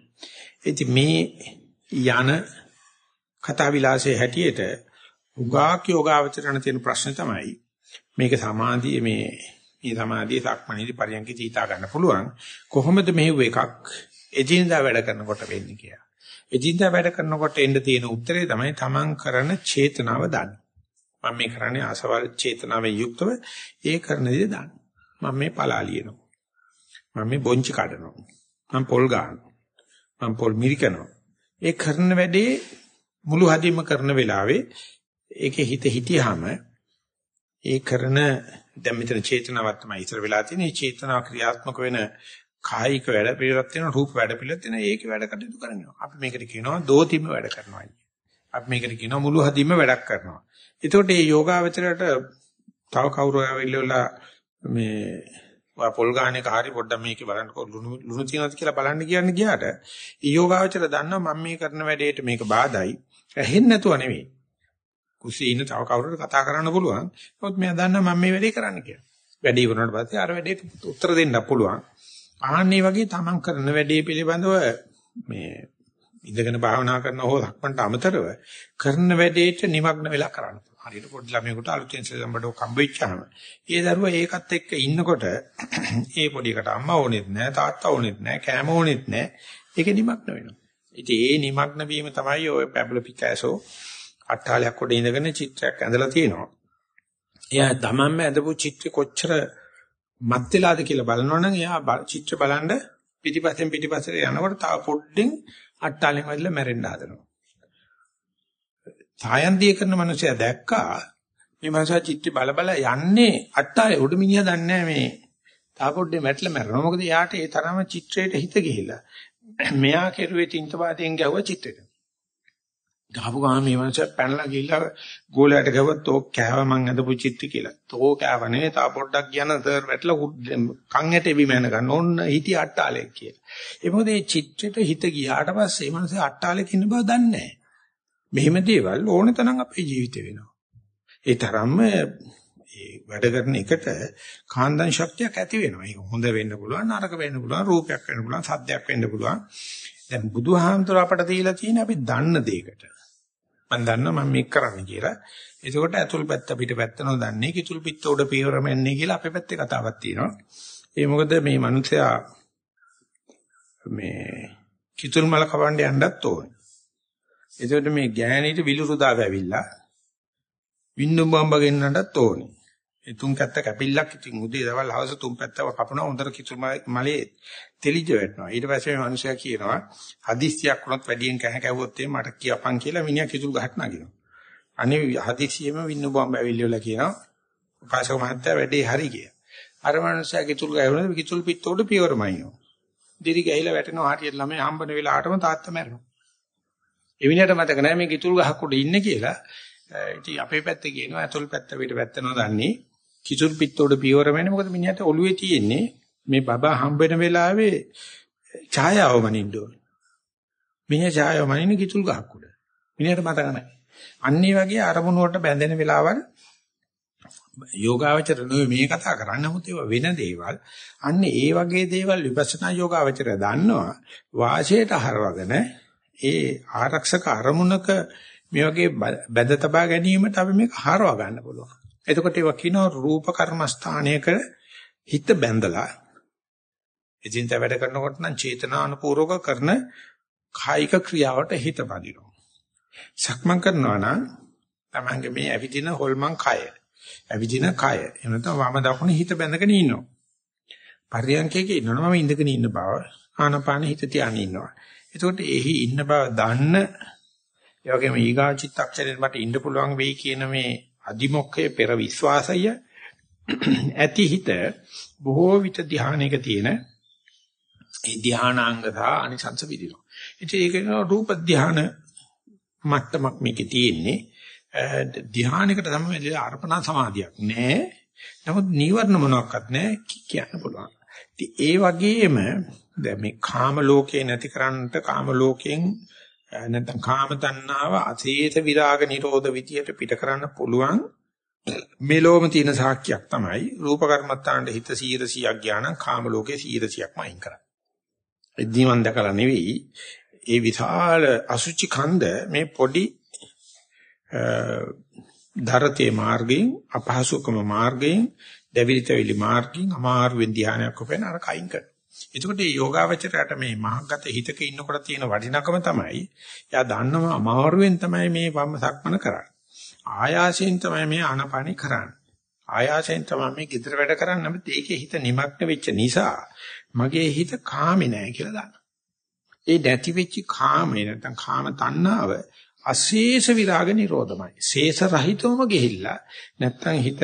ඉතින් මේ යන කතා විලාසයේ හැටියට උගාක් යෝගාවචරණ තියෙන ප්‍රශ්න තමයි මේක සමාධිය මේ මේ සමාධිය සක්මණේදී පරියන්ක තීතා ගන්න පුළුවන් කොහොමද මෙහෙව එකක් එදිනදා වැඩ කරනකොට වෙන්නේ කියලා. එදිනදා වැඩ කරනකොට එන්න තියෙන උත්තරේ තමයි තමන් කරන චේතනාව දන්න. මම මේ කරන්නේ අසවල් චේතනාවෙන් යුක්තව ඒ කරන දේ දන්න. මම මේ පලාලියනවා. මම මේ බොංචි කඩනවා. මම පොල් ගන්නවා. මම පොල් මිරිකනවා. ඒ කරන වැඩේ මුළු හදින්ම කරන වෙලාවේ ඒකේ හිත හිටියාම ඒ කරන දැන් මෙතන චේතනාවක් තමයි ඉතර වෙලා තියෙන්නේ. චේතනාව ක්‍රියාත්මක වෙන කායික වැඩ පිළිවෙලක් තියෙනවා, රූප වැඩ පිළිවෙලක් තියෙනවා. ඒකේ වැඩ කටයුතු කරනවා. අපි මේකට කියනවා දෝතිම වැඩ කරනවා. අපි මේකට කියනවා මුළු හදින්ම වැඩක් කරනවා. එතකොට මේ යෝගාවචරයට තව කවුරු ආවිල්ලා මේ ඔය පොල් ගානේක හරි පොඩ්ඩක් මේකේ බලන්නකො ලුණු ලුණු තියනවාද කියලා බලන්න කියන්න ගියාට යෝගාවචර දන්නවා මම මේ කරන වැඩේට මේක බාධායි. ඇහෙන්නේ නැතුව නෙවෙයි. කුසී ඉන්න තව කවුරුහරි කතා කරන්න පුළුවන්. නමුත් මෙයා දන්නවා මම මේ වැඩේ කරන්න කියලා. වැඩේ වුණාට පස්සේ අර වැඩේට උත්තර දෙන්න පුළුවන්. ආන්නේ වගේ තමන් කරන වැඩේ පිළිබඳව මේ ඉඳගෙන භාවනා කරන හෝ ලක්මන්ට අමතරව කරන වැඩේට නිමග්න වෙලා කරන්න පුළුවන්. හරියට පොඩි ළමයෙකුට අලුතෙන් සෙල්ලම්බඩෝ කම්බෙච්චාම ඒ දරුවා ඒකත් එක්ක ඉන්නකොට ඒ පොඩි එකට අම්මා ඕනෙත් නැහැ, තාත්තා ඕනෙත් නැහැ, කෑම ඕනෙත් නැහැ. ඒක නිමග්න වෙනවා. ඉතින් ඒ නිමග්න වීම තමයි ඔය පැබ්ලෝ පිකාසෝ අට්ටාලයක් උඩ ඉඳගෙන චිත්‍රයක් ඇඳලා තියෙනවා. එයා තමන්ම ඇඳපු චිත්‍රේ කොච්චර මත් වෙලාද කියලා බලනවනම් එයා චිත්‍ර බලන්න පිටිපස්සෙන් පිටිපස්සට යනකොට තව පොඩ්ඩෙන් අට්ටාලෙන් වැදලා මැරෙන්න හදනවා. සායන්තිය කරන මනුස්සයා දැක්කා මේ මනුස්සයා චිත්‍රය බල බල යන්නේ අට්ටාලේ උඩ මිනිහා දන්නේ මේ තව පොඩ්ඩේ මැట్లా මැරෙනවා. මොකද යාට ඒ තරම චිත්‍රයට හිත ගිහිලා. මෙයා කෙරුවේ තින්තපාතෙන් ගැහුවා චිත්‍රෙට. ගහපු ගාම මේ මනුස්සයා පැනලා ගිහිල්ලා ගෝලයට ගවත් ඕක කෑව මං අදපු චිත්‍ර කියලා. තෝ කෑව නෙවෙයි තා පොඩ්ඩක් කියන සර් වැටලා කන් ඇට එවි මැන ගන්න. ඕන්න හිටි අට්ටාලේ කියලා. ඒ මොකද මේ චිත්‍රෙට හිත ගියාට පස්සේ මේ මනුස්සයා අට්ටාලේ කින්න බව දන්නේ නැහැ. මෙහෙම දේවල් ඕන තරම් අපේ ජීවිතේ වෙනවා. ඒ තරම්ම ඒ වැඩ කරන එකට කාන්දන් ශක්තියක් ඇති වෙනවා. ඒක හොඳ වෙන්න පුළුවන්, නරක වෙන්න පුළුවන්, රූපයක් වෙන්න පුළුවන්, සද්දයක් වෙන්න පුළුවන්. දැන් බුදුහාමතුර අපට දීලා තියෙන අපි දන්න දෙයකට. මම දන්නවා මම මේක කරන්න කියලා. එතකොට ඇතුල් පැත්ත පිට පැත්ත නොදන්නේ කිතුල් පිට උඩ පියවරම එන්නේ කියලා අපේ පැත්තේ කතාවක් තියෙනවා. ඒ මොකද මේ මිනිසයා මේ කිතුල් මල කවන්න යන්නත් ඕනේ. එතකොට මේ ගෑණීට විලුරු දාග ඇවිල්ලා වින්නු බම්බ ගෙන්නන්නත් ඕනේ. ඒ තුන් කැත්ත කැපිල්ලක් ඉතින් උදේ දවල් හවස තුන් පැත්තව කපනවා හොඳට කිතුල් මලේ තෙලිජ වැටෙනවා. ඊට පස්සේ මේ මිනිසයා කියනවා හදිස්සියක් වුණත් වැඩියෙන් කහ කැවුවොත් එහේ මට කියපන් කියලා මිනිහා කිතුල් ගහට නගිනවා. අනේ හදිස්සියෙම වින්න බොම්බ ඇවිල්ලා කියනවා උපාසක මහත්තයා වැඩේ හරි කිය. අර මිනිසයා කිතුල් ගහනවා කිතුල් පිටතෝට පියවරමයිනෝ. දිරි ගහිලා වැටෙනවා හරියට ළමයි හම්බන වෙලාවටම තාත්තා මැරෙනවා. එවිනට මතක නැහැ මේ කිතුල් ගහක් උඩ ඉන්නේ කියලා. ඉතින් අපේ පැත්තේ කියනවා අතුල් පැත්ත පිට පැත්ත නොදන්නේ කිතුල් පිටතෝට පියවර වෙන්නේ මොකද මිනිහට ඔළුවේ තියෙන්නේ මේ බබා හම්බ වෙන වෙලාවේ ඡායාව මනින්න ඕන. මිනිහා ඡායාව මනින්න කිතුල් ගහක් උඩ. මිනිහට මතක නැහැ. අන්න ඒ වගේ අරමුණු වලට බැඳෙන වෙලාවල් යෝගාවචර නෙවෙයි මේ කතා කරන්නේ නමුත් ඒවා වෙන දේවල්. අන්න ඒ වගේ දේවල් විපස්සනා යෝගාවචරය දන්නවා වාසියට හරවගෙන ඒ ආරක්ෂක අරමුණක මේ වගේ බැඳ තබා ගැනීමට අපි මේක හරව ගන්න පුළුවන්. එතකොට ඒවා කියනවා රූප කර්මස්ථානයක හිත බැඳලා එදින්ත වැඩ කරනකොට නම් චේතනානුපූර්වක කරන කායික ක්‍රියාවට හිත බඳිනවා. සක්මන් කරනවා නම් තමංගේ මේ ඇවිදින හොල්මන් කය. ඇවිදින කය. එහෙම නැත්නම් වම දකුණ හිත බැඳගෙන ඉන්නවා. පරියන්කයක ඉන්නවනම් මම ඉඳගෙන ඉන්න බව ආනපාන හිත තියාගෙන ඉන්නවා. එතකොට එහි ඉන්න බව දන්න ඒ වගේම ඊගා චිත්තක්ෂණයෙන් මට ඉන්න පුළුවන් වෙයි කියන මේ අදිමොක්ඛයේ පෙර විශ්වාසය ඇති හිත බොහෝ විට ධානයක තියෙන ඒ ධානාංග සහ අනිසංස විදිනවා. ඉතින් ඒක රූප ධාන මට්ටමක් මේකේ තියෙන්නේ. ධානයකට තමයි අර්පණා සමාධියක් නෑ. නමුත් නීවරණ මොනක්වත් නෑ කියන්න පුළුවන්. ඉතින් ඒ වගේම දැන් මේ කාම ලෝකේ නැති කරන්නට කාම ලෝකයෙන් නැත්නම් කාම තණ්හාව අසීත විරාග නිරෝධ විදියට පිට කරන්න පුළුවන් මෙලොවම තියෙන සාක්කයක් තමයි රූප කර්මත්තාන්ට හිත 100ක් ඥාන කාම ලෝකේ 100ක්ම අයින් කරන්නේ. එද්දීමන් දැකලා නෙවෙයි ඒ විශාල අසුචි කන්ද මේ පොඩි ධරතේ මාර්ගයෙන් අපහසුකම මාර්ගයෙන් දෙවිලිතවිලි මාර්ගයෙන් අමාරුවෙන් ධානයක් උපෙන අර කයින් කරනවා. එතකොට මේ යෝගාවචරයට මේ මහගත හිතක ඉන්නකොට තියෙන වටිනකම තමයි එයා දන්නම අමාරුවෙන් තමයි මේ වම් සක්මන කරන්නේ. ආයාසයෙන් තමයි මේ ආනපානි කරන්නේ. ආයාසයෙන් තමයි මේ gedara වැඩ කරන්නේ. නමුත් ඒකේ හිත නිමක්න වෙච්ච නිසා මගේ හිත කාමේ නැහැ කියලා දන්නවා. ඒ නැති වෙච්ච කාමේ නැත්නම් කාම තණ්හාව අශේෂ විරාග නිරෝධමයි. ශේෂ රහිතවම ගිහිල්ලා නැත්නම් හිත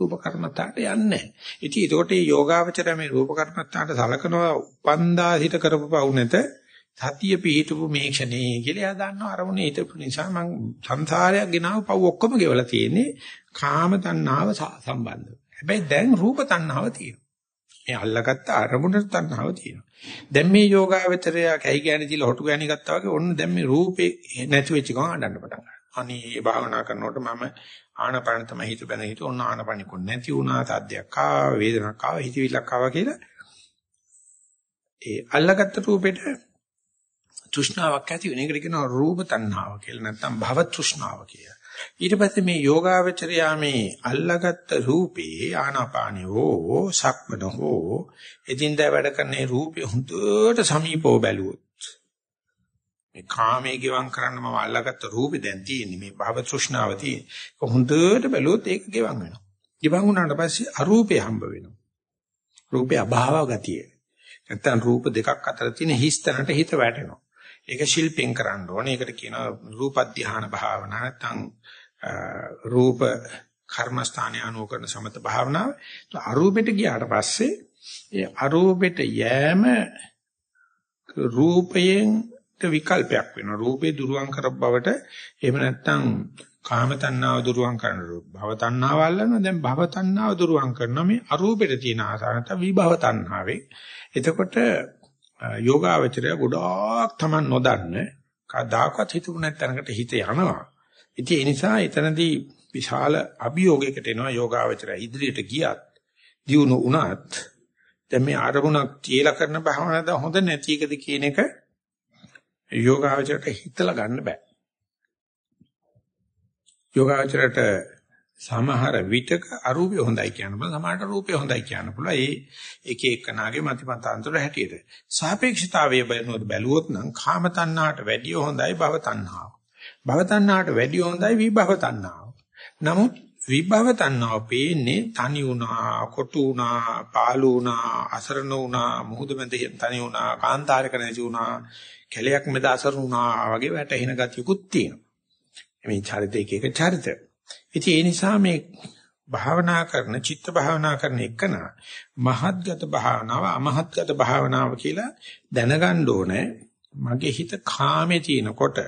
රූප කර්මත්තාට යන්නේ නැහැ. ඉතින් ඒකට මේ යෝගාවචර මේ රූප කර්මත්තාට සලකනවා උපන්දා හිත කරපු පවු නැත සතිය පිහිටපු මේ ක්ෂණේ කියලා එයා දන්නවා අරමුණේ හිටපු නිසා මං සංසාරයක් ගෙනාව පව් ඔක්කොම ගෙවලා තියෙන්නේ කාම තණ්හාව සම්බන්ධව. හැබැයි දැන් රූප තණ්හාව තියෙනවා. මේ අල්ලගත්ත අරමුණට තණ්හාව තියෙනවා. දැන් මේ යෝගාවචරය කැහි ගෑණි දීලා හොටු ගෑණි ගත්තා වගේ ඔන්න දැන් මේ රූපේ නැති වෙච්ච ගමන් අඬන්න පටන් ගන්නවා. අනේ භාවනා කරනකොට මම ආනපන තමයි හිත බැන හිත ඔන්න ආනපනික නැති වුණා සද්දයක් ආවා වේදනාවක් ආවා හිතවිල්ලක් ආවා කියලා ඒ අල්ලගත්ත රූපෙට තෘෂ්ණාවක් ඇති වෙන එකට කියනවා රූප තණ්හාව කියලා නැත්නම් භව තෘෂ්ණාව කියලා. ඊට පස්සේ මේ යෝගාවචරයා මේ අල්ලාගත්ත රූපේ ආනාපානියෝ සක්මනෝ එදින්දා වැඩ කරන රූපේ හොඳට සමීපව බැලුවොත් මේ කාමයේ ගිවං කරන්න මම අල්ලාගත්ත රූපේ දැන් තියෙන්නේ මේ භව තෘෂ්ණාව තියෙන්නේ. හොඳට බැලුවොත් ඒක ගිවං වෙනවා. ගිවං වුණාට පස්සේ අරූපේ හම්බ වෙනවා. රූපේ අභාව ගතිය. නැත්තම් රූප දෙකක් අතර තියෙන හිස්තැනට හිත වැටෙනවා. ඒක ශිල්පෙන් කරන්න ඕනේ. ඒකට කියනවා රූප ධානා භාවනා නැත්නම් රූප කර්මස්ථානය අනුව කරන සමත භාවනාව. අරූපෙට ගියාට පස්සේ ඒ අරූපෙට යෑම රූපයෙන් විකල්පයක් වෙනවා. රූපේ දුරුවන් කර බවට එහෙම නැත්නම් කාම තණ්හාව දුරුවන් කරන රූප භව තණ්හාව අල්ලනවා. දැන් භව තණ්හාව දුරුවන් කරනවා මේ අරූපෙට තියෙන ආසාරත විභව තණ්හාවේ. එතකොට යෝගාවචරය ගොඩාක් Taman නොදන්න කදාකත් හිතුව නැත්නම්කට හිත යනවා. ඉතින් ඒ නිසා එතනදී විශාල අභියෝගයකට එනවා යෝගාවචරය ඉදිරියට ගියත් දියුණු වුණත් දැන් මේ ආරමුණක් තියලා කරන භාවනාවද හොඳ නැති එකද කියන එක යෝගාවචරයට හිතලා ගන්න බෑ. යෝගාවචරයට සමහර විටක අරූපය හොඳයි කියන්න පුළුවන්. සමහරට රූපය හොඳයි කියන්න පුළුවන්. ඒ එක එකනාගේ මතිමතාන්තර හැටියට. සාපේක්ෂතාවයේ බලනොත් බැලුවොත් නම් කාම තණ්හාට වැඩිය හොඳයි භව තණ්හාව. භව තණ්හාට වැඩිය හොඳයි විභව තණ්හාව. නමුත් විභව තණ්හාව පේන්නේ තනි වුණා, කොටු වුණා, පාළු වුණා, අසරණ වුණා, මුහුද මැද තනි වුණා, කාන්තාරක නැති වුණා, කැලයක් මැද අසරණ වුණා වගේ වැටෙන ගතියකුත් තියෙනවා. මේ චරිත එක එක චරිත. ඉතින් ඒ නිසා මේ භාවනා කරන චිත්ත භාවනා කරන එකන මහත්ගත භාවනාව අමහත්ගත භාවනාව කියලා දැනගන්න ඕනේ. මගේ හිත කාමේ තිනකොට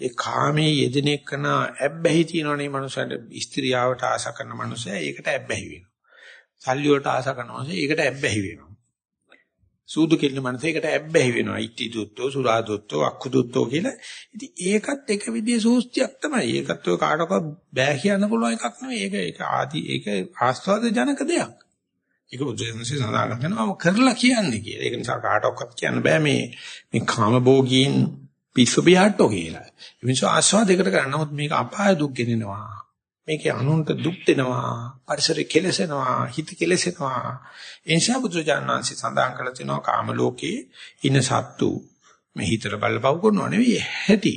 ඒ කාමයේ යෙදෙන එකන ඇබ්බැහි තියෙනවනේ මනුස්සයට ස්ත්‍රියාවට ආස කරන මනුස්සයා ඒකට ඇබ්බැහි වෙනවා. සල්ලි වලට ආස කරන මනුස්සයා ඒකට ඇබ්බැහි වෙනවා. සූදු කෙල්ල මනුස්සයෙකුට ඇබ්බැහි වෙනවා. ඉට්ටි දුත්තෝ, සුරා දුත්තෝ, අක්කු දුත්තෝ කියලා. ඉතින් ඒකත් එක විදිහේ සූස්තියක් තමයි. ඒකත් ඔය කාටවත් බෑ කියන්න පුළුවන් එකක් නෙවෙයි. ඒක ඒක ආදි ඒක ආස්වාද ජනක දෙයක්. ඒක බුදුන්සේ සඳහන් කරනවා මම කරලා කියන්නේ කියලා. ඒක නිසා කාටවත් කියන්න බෑ මේ මේ කාමභෝගීන් පිස්සු පියාට්ටෝ කියලා. ඒ නිසා ආස්වාදයකට කරන නමුත් මේක අපාය දුක් ගෙනෙනවා. මේකේ අනුන්ට දුක් දෙනවා, පරිසරය කෙලසෙනවා, හිත කෙලසෙනවා. ඒ නිසා බුදුරජාණන්සේ සඳහන් කළ තිනවා කාම ලෝකේ ඉන සත්තු මේ හිතට බලපව් කරනව නෙවෙයි හැටි.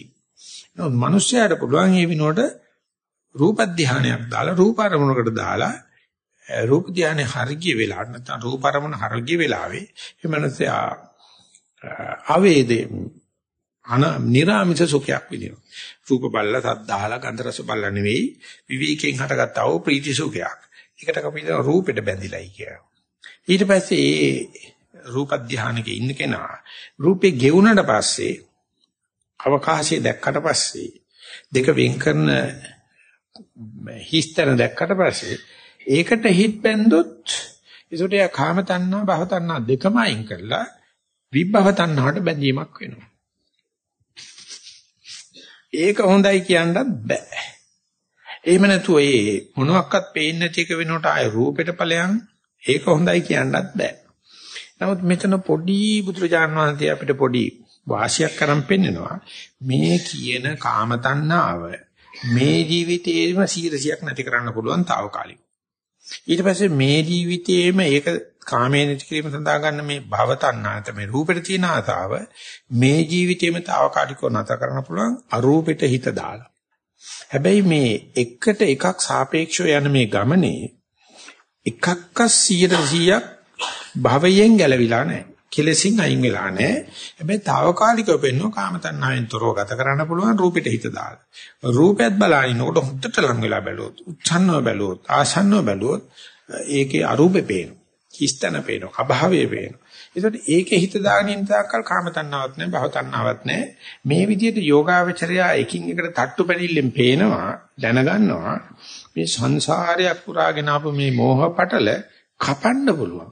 නමුත් මිනිස්යාට පුළුවන් ඒ විනෝඩ රූප ධානයක් දාලා රූප අරමුණකට දාලා රූප ධානයේ හරිය වෙලාවට නැත්නම් රූප අරමුණ හරිය වෙලාවේ මේ මිනිස්යා අවේදේ අන නිරාමිත සුඛයක් විදිනවා. රූප බල්ල සද්දාලා ගන්ධ රස බල්ල නෙවෙයි විවේකයෙන් හටගත්තා වූ ප්‍රීති සුඛයක්. ඒකට අපි කියන රූපෙට බැඳිලායි කියනවා. ඊට පස්සේ ඒ රූප ධානයක ඉන්න කෙනා රූපේ ගෙවුනට පස්සේ අවකාශය දැක්කට පස්සේ දෙක වෙන් කරන හිස්තන දැක්කට පස්සේ ඒකට හිත බැඳොත් ඒසොට යා කාම තණ්හා භව තණ්හා දෙකම අයින් කරලා විභව තණ්හාවට බැඳීමක් වෙනවා. ඒක හොඳයි කියන්නත් බෑ. එහෙම නැතුව ඒ මොනවත් පේන්නේ නැති එක වෙනකොට ආය රූපෙට ඵලයන් ඒක හොඳයි කියන්නත් බෑ. නමුත් මෙතන පොඩි බුදුරජාන් වහන්සේ අපිට පොඩි වාසියක් කරන් පෙන්නනවා මේ කියන කාම තණ්හාව මේ ජීවිතේම 100ක් නැති කරන්න පුළුවන් తాවකාලික. ඊට පස්සේ මේ ජීවිතේම ඒක කාමයේ නැති කිරීම සඳහා ගන්න මේ භව තණ්හාත මේ රූපෙට තියෙන ආසාව මේ ජීවිතේම තාවකාලිකව නැත කරන්න පුළුවන් අරූපෙට හිත දාලා. හැබැයි මේ එකට එකක් සාපේක්ෂව යන මේ ගමනේ එකක්ක 100ක් භවයෙන් ගැලවිලා නැහැ. කෙලසින් අයින් වෙලා නැහැ. හැබැයි తాවකාලිකව වෙන්නෝ කාම තණ්හාවෙන් තොරව ගත කරන්න පුළුවන් රූපෙට හිත දාලා. රූපයත් බලනකොට හොද්දට ලං වෙලා බැලුවොත්, උච්ඡන්නව බැලුවොත්, ආසන්නව බැලුවොත් ඒකේ අරූපේ පේනවා. හිස්තන පේනවා අභාවය පේනවා ඒකට ඒකේ හිත දාගෙන ඉන්න තාක්කල් කාම තණ්හාවක් නැහැ භව තණ්හාවක් නැහැ මේ විදිහට යෝගාවචරය එකින් එකට තට්ටු පැනිල්ලෙන් පේනවා දැනගන්නවා මේ සංසාරයක් පුරාගෙන ආපු මේ මෝහ පටල කපන්න පුළුවන්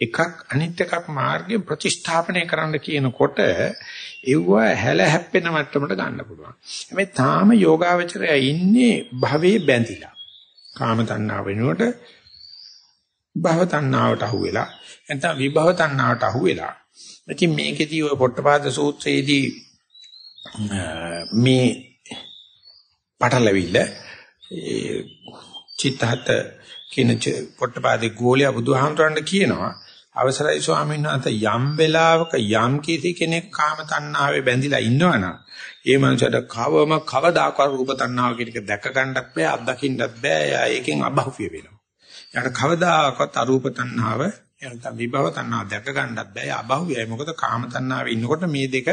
එකක් අනිත් එකක් මාර්ගයෙන් ප්‍රතිස්ථාපනය කරන්න කියනකොට ඒව හැල හැප්පෙන මට්ටමට ගන්න පුළුවන්. හැබැයි තාම යෝගාවචරය ඉන්නේ භවයේ බැඳිලා. කාම තණ්හාව වෙනුවට භව තණ්හාවට අහු වෙලා නැත්නම් විභව තණ්හාවට අහු වෙලා. ඉතින් මේකෙදී ඔය පොට්ටපාද සූත්‍රයේදී මේ පටලවිල්ල ඒ චිත්තහත කියන පොට්ටපාදේ ගෝලිය බුදුහාමරන්න කියනවා අවසරයි ස්වාමීන් වහන්සේ යම් වෙලාවක යම් කිසි කෙනෙක් කාම තණ්හාවේ බැඳිලා ඉන්නවනම් ඒ මනුස්සයාට කවම කවදාකවත් රූප තණ්හාව කියන එක දැක ගන්නත් බෑ අත්දකින්නත් බෑ ඒකෙන් අභෞවිය වෙනවා. යාට කවදාකවත් අරූප තණ්හාව එනතම් විභව තණ්හාව දැක ගන්නත් බෑ. අබහුවයි මොකද කාම තණ්හාවේ ඉන්නකොට මේ දෙක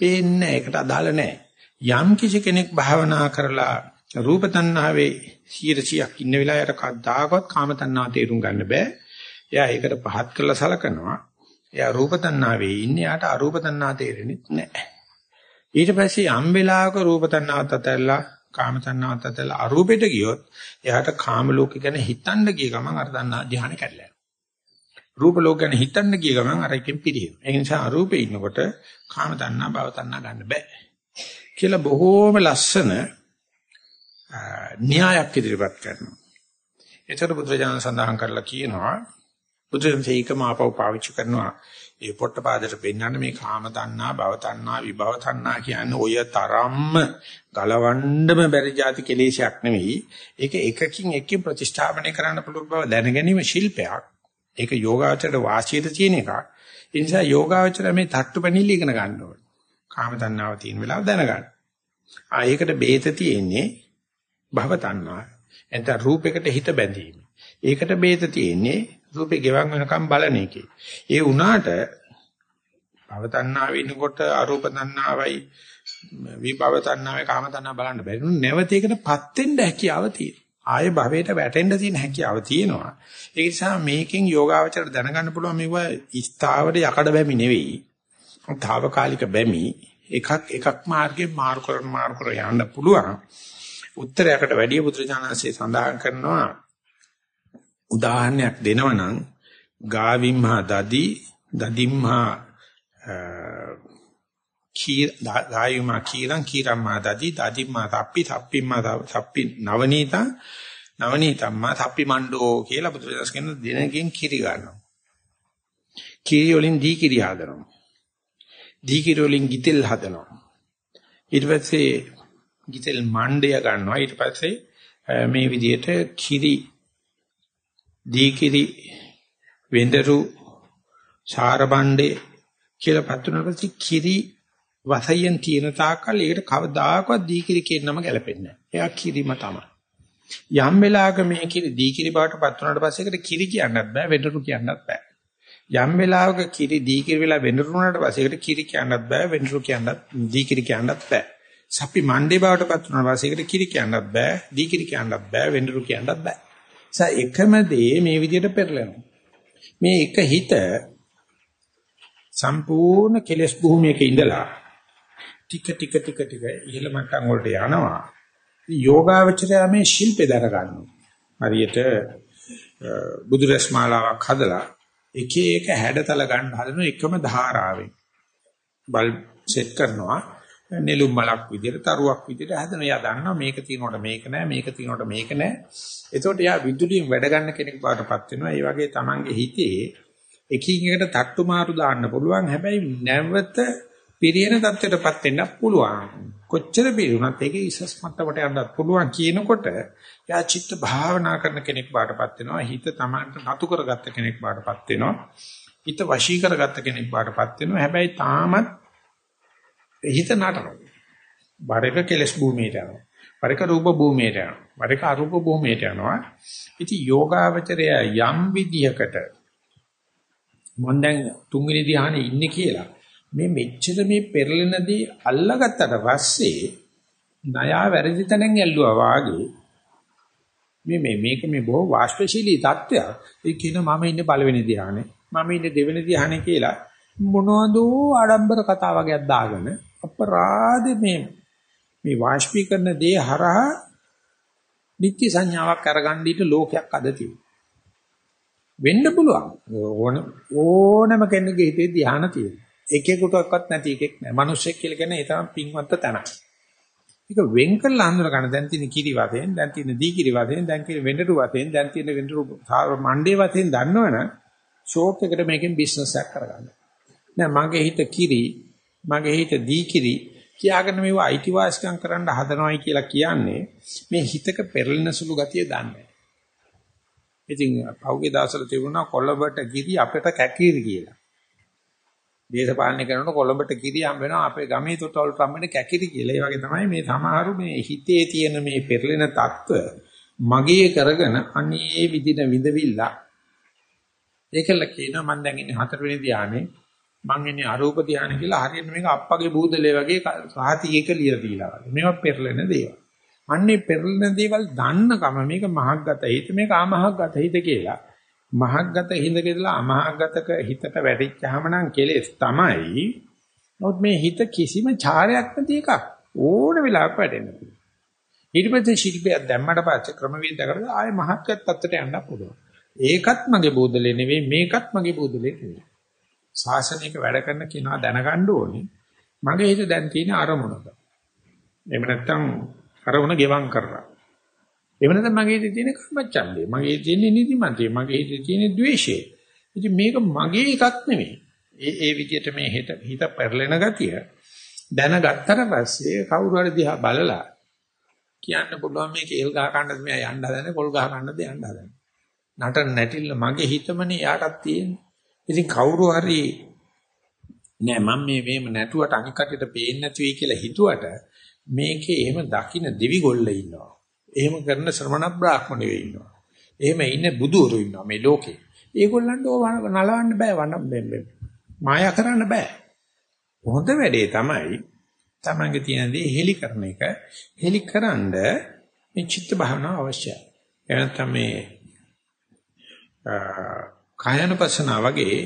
පේන්නේ ඒකට අදාළ නැහැ. යම් කිසි කෙනෙක් භාවනා කරලා රූප තණ්හාවේ 100ක් ඉන්න වෙලාවට කවදාකවත් කාම තණ්හාව තේරුම් ගන්න බෑ. එයා ඒකට පහත් කරලා සලකනවා. එයා රූප තණ්හාවේ ඉන්නේ යාට අරූප තණ්හා තේරෙන්නේ නැහැ. ඊට පස්සේ යම් වෙලාවක රූප තණ්හාවත් අතහැරලා කාම තණ්හාවත් ඇතලා අරූපෙට ගියොත් එයාට කාම ලෝක ගැන හිතන්න ගිය ගමන් අර තණ්හා ධ්‍යාන කැඩලා රූප ලෝක ගැන හිතන්න ගිය ගමන් අර එකෙන් පිරිහෙනවා. ඒ නිසා අරූපේ ඉන්නකොට කාම තණ්හා භව තණ්හා ගන්න බෑ. කියලා බොහෝම ලස්සන න්‍යායක් ඉදිරිපත් කරනවා. ඒතර බුදුරජාණන් සඳහන් කරලා කියනවා බුදුරජාණන් ඒකම ආපහු පාවිච්චි කරනවා ඒ පොට්ටපාදයට පෙන්වන්නේ මේ කාම තණ්හා, භව තණ්හා, විභව තණ්හා කියන්නේ ඔය තරම්ම ගලවන්නම බැරි જાති කෙලේශයක් නෙවෙයි. ඒක එකකින් එකකින් ප්‍රතිස්ථාපනය කරන්න පුළුවන් බව දැනගැනීම ශිල්පයක්. ඒක යෝගාචරයට වාසියට තියෙන එකක්. ඒ නිසා යෝගාචරය මේ තට්ටුපැනිල්ල ඉගෙන ගන්න ඕනේ. කාම තණ්හාව තියෙන වෙලාව දැනගන්න. ආ ඒකට බේත තියෙන්නේ භව තණ්හා. එතන රූපයකට හිත බැඳීම. ඒකට බේත තියෙන්නේ රූපේ ගෙවන් වෙනකම් බලන එකේ. ඒ වුණාට භව තණ්හාව ඉන්නකොට අරූප තණ්හාවයි විභව තණ්හාවයි කාම තණ්හාව බලන්න බැරි නු නැවත ඒකටපත් වෙන්න හැකියාව තියෙනවා. ආයේ භවයට වැටෙන්න තියෙන හැකියාව තියෙනවා. ඒ නිසා මේකෙන් යෝගාවචර දැනගන්න පුළුවන් මේවා ස්ථාවර යකඩ බැමි නෙවෙයි. తాවකාලික බැමි එකක් එකක් මාර්ගයෙන් මාරු කරන මාරු කර යන්න පුළුවන්. උත්තරයකට වැඩිය පුත්‍රජානන්සේ සඳහන් කරනවා උදාහරණයක් දෙනවනම් ගාවිම්හා දදි දදිම්හා කී ගායුමා කීලං කීරම්මා දදි දදිම්මා තප්පි තප්පිම්මා තප්පි නවනීතා නවනීතම්මා තප්පි මණ්ඩෝ කියලා බුදුරජාණන් කියන දිනකින් කිරි ගන්නවා. කිරි වලින් දී කිරි හදනවා. දී කිරි වලින් ගිතෙල් හදනවා. ඊට පස්සේ ගිතෙල් මණ්ඩය ගන්නවා. ඊට පස්සේ මේ විදිහට කිරි දී කිරි වෙන්දරු සාරබණ්ඩේ කියලා පත් වුණාට පස්සේ කිරි වසයෙන් තියෙන තාක්කල් ඒකට කවදාකවත් දීකිරි කියන නම ගැලපෙන්නේ නැහැ. එයා කිරිම තමයි. යම් වෙලාවක මේ කිරි දීකිරි බවට පත් වුණාට පස්සේ ඒකට කිරි කියන්නත් බෑ වෙඬරු කියන්නත් බෑ. යම් වෙලාවක කිරි දීකිරි වෙලා වෙඬරු වුණාට පස්සේ ඒකට කිරි කියන්නත් බෑ වෙඬරු කියන්නත් දීකිරි කියන්නත් බෑ. සප්පි මණ්ඩේ බවට පත් වුණාට පස්සේ ඒකට කිරි කියන්නත් බෑ දීකිරි කියන්නත් බෑ වෙඬරු කියන්නත් බෑ. ඒ එකම දේ මේ විදිහට පෙරලෙනවා. මේ එක හිත සම්පූර්ණ කෙලෙස් භූමියක ඉඳලා ටික ටික ටික ටික ඉහළ මට්ටම් වලට යනවා. යෝගාවචරය මේ ශිල්පේ දර ගන්නවා. හරියට බුදුරස් මාලාවක් හදලා එක එක හැඩතල ගන්න හදන එකම ධාරාවෙන් බල් සෙට් කරනවා. නෙළුම් මලක් විදිහට තරුවක් විදිහට හදන යා දන්නවා මේක තියෙනකොට මේක නෑ මේක තියෙනකොට මේක නෑ. එතකොට යා විදුලියෙන් වැඩ ගන්න කෙනෙක් බවටපත් වෙනවා. ඒ වගේ Tamange හිතේ එකින් එකට තට්ටු මාරු දාන්න පුළුවන්. හැබැයි නැවත පිරියන தත්ත්වයටපත් වෙන්න පුළුවන්. කොච්චර පිරුණත් ඒකේ ඉසස් මට්ටමට යන්නත් පුළුවන් කියනකොට යා චිත්ත භාවනා කරන කෙනෙක් බාටපත් වෙනවා. හිත තමන්ට නතු කරගත්ත කෙනෙක් බාටපත් වෙනවා. හිත වශී කරගත්ත කෙනෙක් බාටපත් වෙනවා. හැබැයි තාමත් හිත නටනවා. බරක කෙලස් භූමියට යනවා. බරක රූප භූමියට යනවා. බරක අරූප භූමියට යනවා. ඉතින් යෝගාවචරය යම් විදියකට මම දැන් තුන්වෙනි ධ්‍යානෙ ඉන්නේ කියලා මේ මෙච්චර මේ පෙරලෙනදී අල්ලගත්තට පස්සේ ණයා වැරදි තැනෙන් ඇල්ලුවා වාගේ මේ මේ මේක මේ බොහෝ වාෂ්පශීලී தත්ත්වයක් ඒ කියන මම ඉන්නේ පළවෙනි ධ්‍යානෙ මම ඉන්නේ දෙවෙනි ධ්‍යානෙ කියලා මොනවද ආඩම්බර කතා වගේක් දාගෙන අපරාධේ මේ මේ වාෂ්පීකරණ දේ හරහා නිත්‍ය සංඥාවක් අරගන්න ඊට ලෝකයක් අද තියෙනවා වෙන්න පුළුවන්. ඕන ඕනම කෙනෙකුගේ හිතේ ධානය තියෙනවා. එකෙකුටවත් නැති එකෙක් නෑ. මිනිස්සෙක් කියලා කියන්නේ ඒ තරම් පින්වත්ත තැනක්. ඒක වෙන් කරලා අඳුර ගන්න දැන් තියෙන කිරි වශයෙන්, දැන් තියෙන දී කිරි වශයෙන්, දැන් තියෙන වෙඬරු වශයෙන්, දැන් තියෙන වෙඬරු මණ්ඩේ වශයෙන් දන්නවනම් ෂෝප් එකට මේකෙන් බිස්නස් එකක් කරගන්න. නෑ මගේ හිත කිරි, මගේ හිත දීකිරි කියාගෙන මේව අයිතිවාසිකම් කරන්න හදනවයි කියලා කියන්නේ මේ හිතක පෙරලෙන සුළු ගතිය දන්නේ. ඉතින් පහුගිය දවස්වල තිබුණා කොළඹට ගිරි අපිට කැකිරි කියලා. දේශපාලනය කරනකොට කොළඹට ගිරි හම් වෙනවා අපේ ගමේ තොටවලට හම් වෙන කැකිරි කියලා. ඒ වගේ තමයි මේ සමහරු මේ හිතේ තියෙන මේ පෙරලෙන தত্ত্ব මගේ කරගෙන අනේ විදින විඳවිල්ල. ඒකල කියනවා මම දැන් ඉන්නේ හතරවෙනි ධානයේ මං ඉන්නේ අරූප ධානය කියලා හරියට මේක අප්පගේ බූදලේ වගේ සාහිතියක ලියලා දීලා වගේ. මේවා පෙරලෙන දේවල්. අන්නේ පෙරලෙන දේවල් දන්නකම මේක මහග්ගත හිත මේක අමහග්ගත හිත කියලා. මහග්ගත හිඳකදලා අමහග්ගතක හිතට වැටිච්චාම නම් කෙලෙස් තමයි. නමුත් මේ හිත කිසිම ඡාරයක් නැති එකක්. ඕන වෙලාවක වැටෙන්න පුළුවන්. ඊට පස්සේ ශිල්පයක් දැම්මට පස්සේ ක්‍රමවේද කරලා ආයේ මහත්කත් තත්ත්වයට යන්න පුළුවන්. ඒකත් මගේ බෝධලේ නෙවෙයි මේකත් මගේ බෝධලේ නෙවෙයි. ශාසනික වැඩ කරන කෙනා දැනගන්න ඕනේ. මගේ හිත දැන් තියෙන අරමුණක. එහෙම නැත්නම් අරමුණ ගෙවම් කරලා. එහෙම නැත්නම් මගේ හිතේ තියෙන කර්මච්ඡන්දේ, මගේ හිතේ තියෙන නිදිමතේ, මගේ හිතේ තියෙන ද්වේෂය. ඉතින් මේක මගේ එකක් නෙමෙයි. ඒ ඒ විදිහට මේ හිත හිත පෙරලෙන ගතිය දැනගත්තට පස්සේ කවුරු හරි දිහා බලලා කියන්න පුළුවන් මේ කේල් ගහ ගන්නද මෙයා යන්න හදන්නේ පොල් ගහ ගන්නද යන්න හදන්නේ. නටන නැටිල්ල මගේ හිතමනේ යාටත් තියෙන්නේ. ඉතින් කවුරු හරි නෑ මම මේ මේම නැටුවට අනික් කටියට පේන්නේ නැති වෙයි කියලා හිතුවට මේකේ එහෙම දකින්න දෙවි ගොල්ල ඉන්නවා. එහෙම කරන ශ්‍රමණ බ්‍රාහ්මණයෝ ඉන්නවා. එහෙම ඉන්නේ බුදුවරු ඉන්නවා මේ ලෝකේ. ඒගොල්ලන්ට ඕව නලවන්න බෑ වන්න මායා කරන්න බෑ. හොඳ වැඩේ තමයි තමන්ගේ තියෙන දේ හෙලි කරන එක. හෙලි කරන්ඩ මේ චිත්ත භාවනාව අවශ්‍යයි. එනතම මේ කායानुපස්සනා වගේ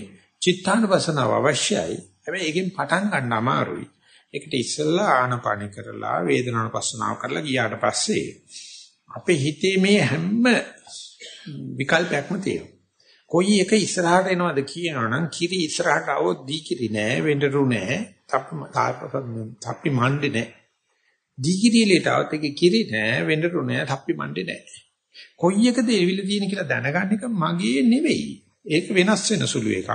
චිත්තානුපස්සනාව අවශ්‍යයි. හැබැයි ඒකෙන් පටන් ගන්න අමාරුයි. ඒකට ඉස්සෙල්ලා ආනපන කරලා වේදනානුපස්සනාව කරලා ගියාට පස්සේ අපේ හිතේ මේ හැම විකල්පයක්ම තියෙනවා. කොයි එක ඉස්සරහට එනවද කියනවනම් කිරි ඉස්සරහට આવොත් දී කිරි නෑ වෙඬරු නෑ තප්පි තප්පි මණ්ඩේ නෑ දී කිරිලට આવත් එක කිරි නෑ වෙඬරු නෑ තප්පි මණ්ඩේ නෑ කොයි එකද එවිල තියෙන කියලා දැනගන්න එක මගේ නෙවෙයි ඒක වෙනස් වෙන සුළු එකක්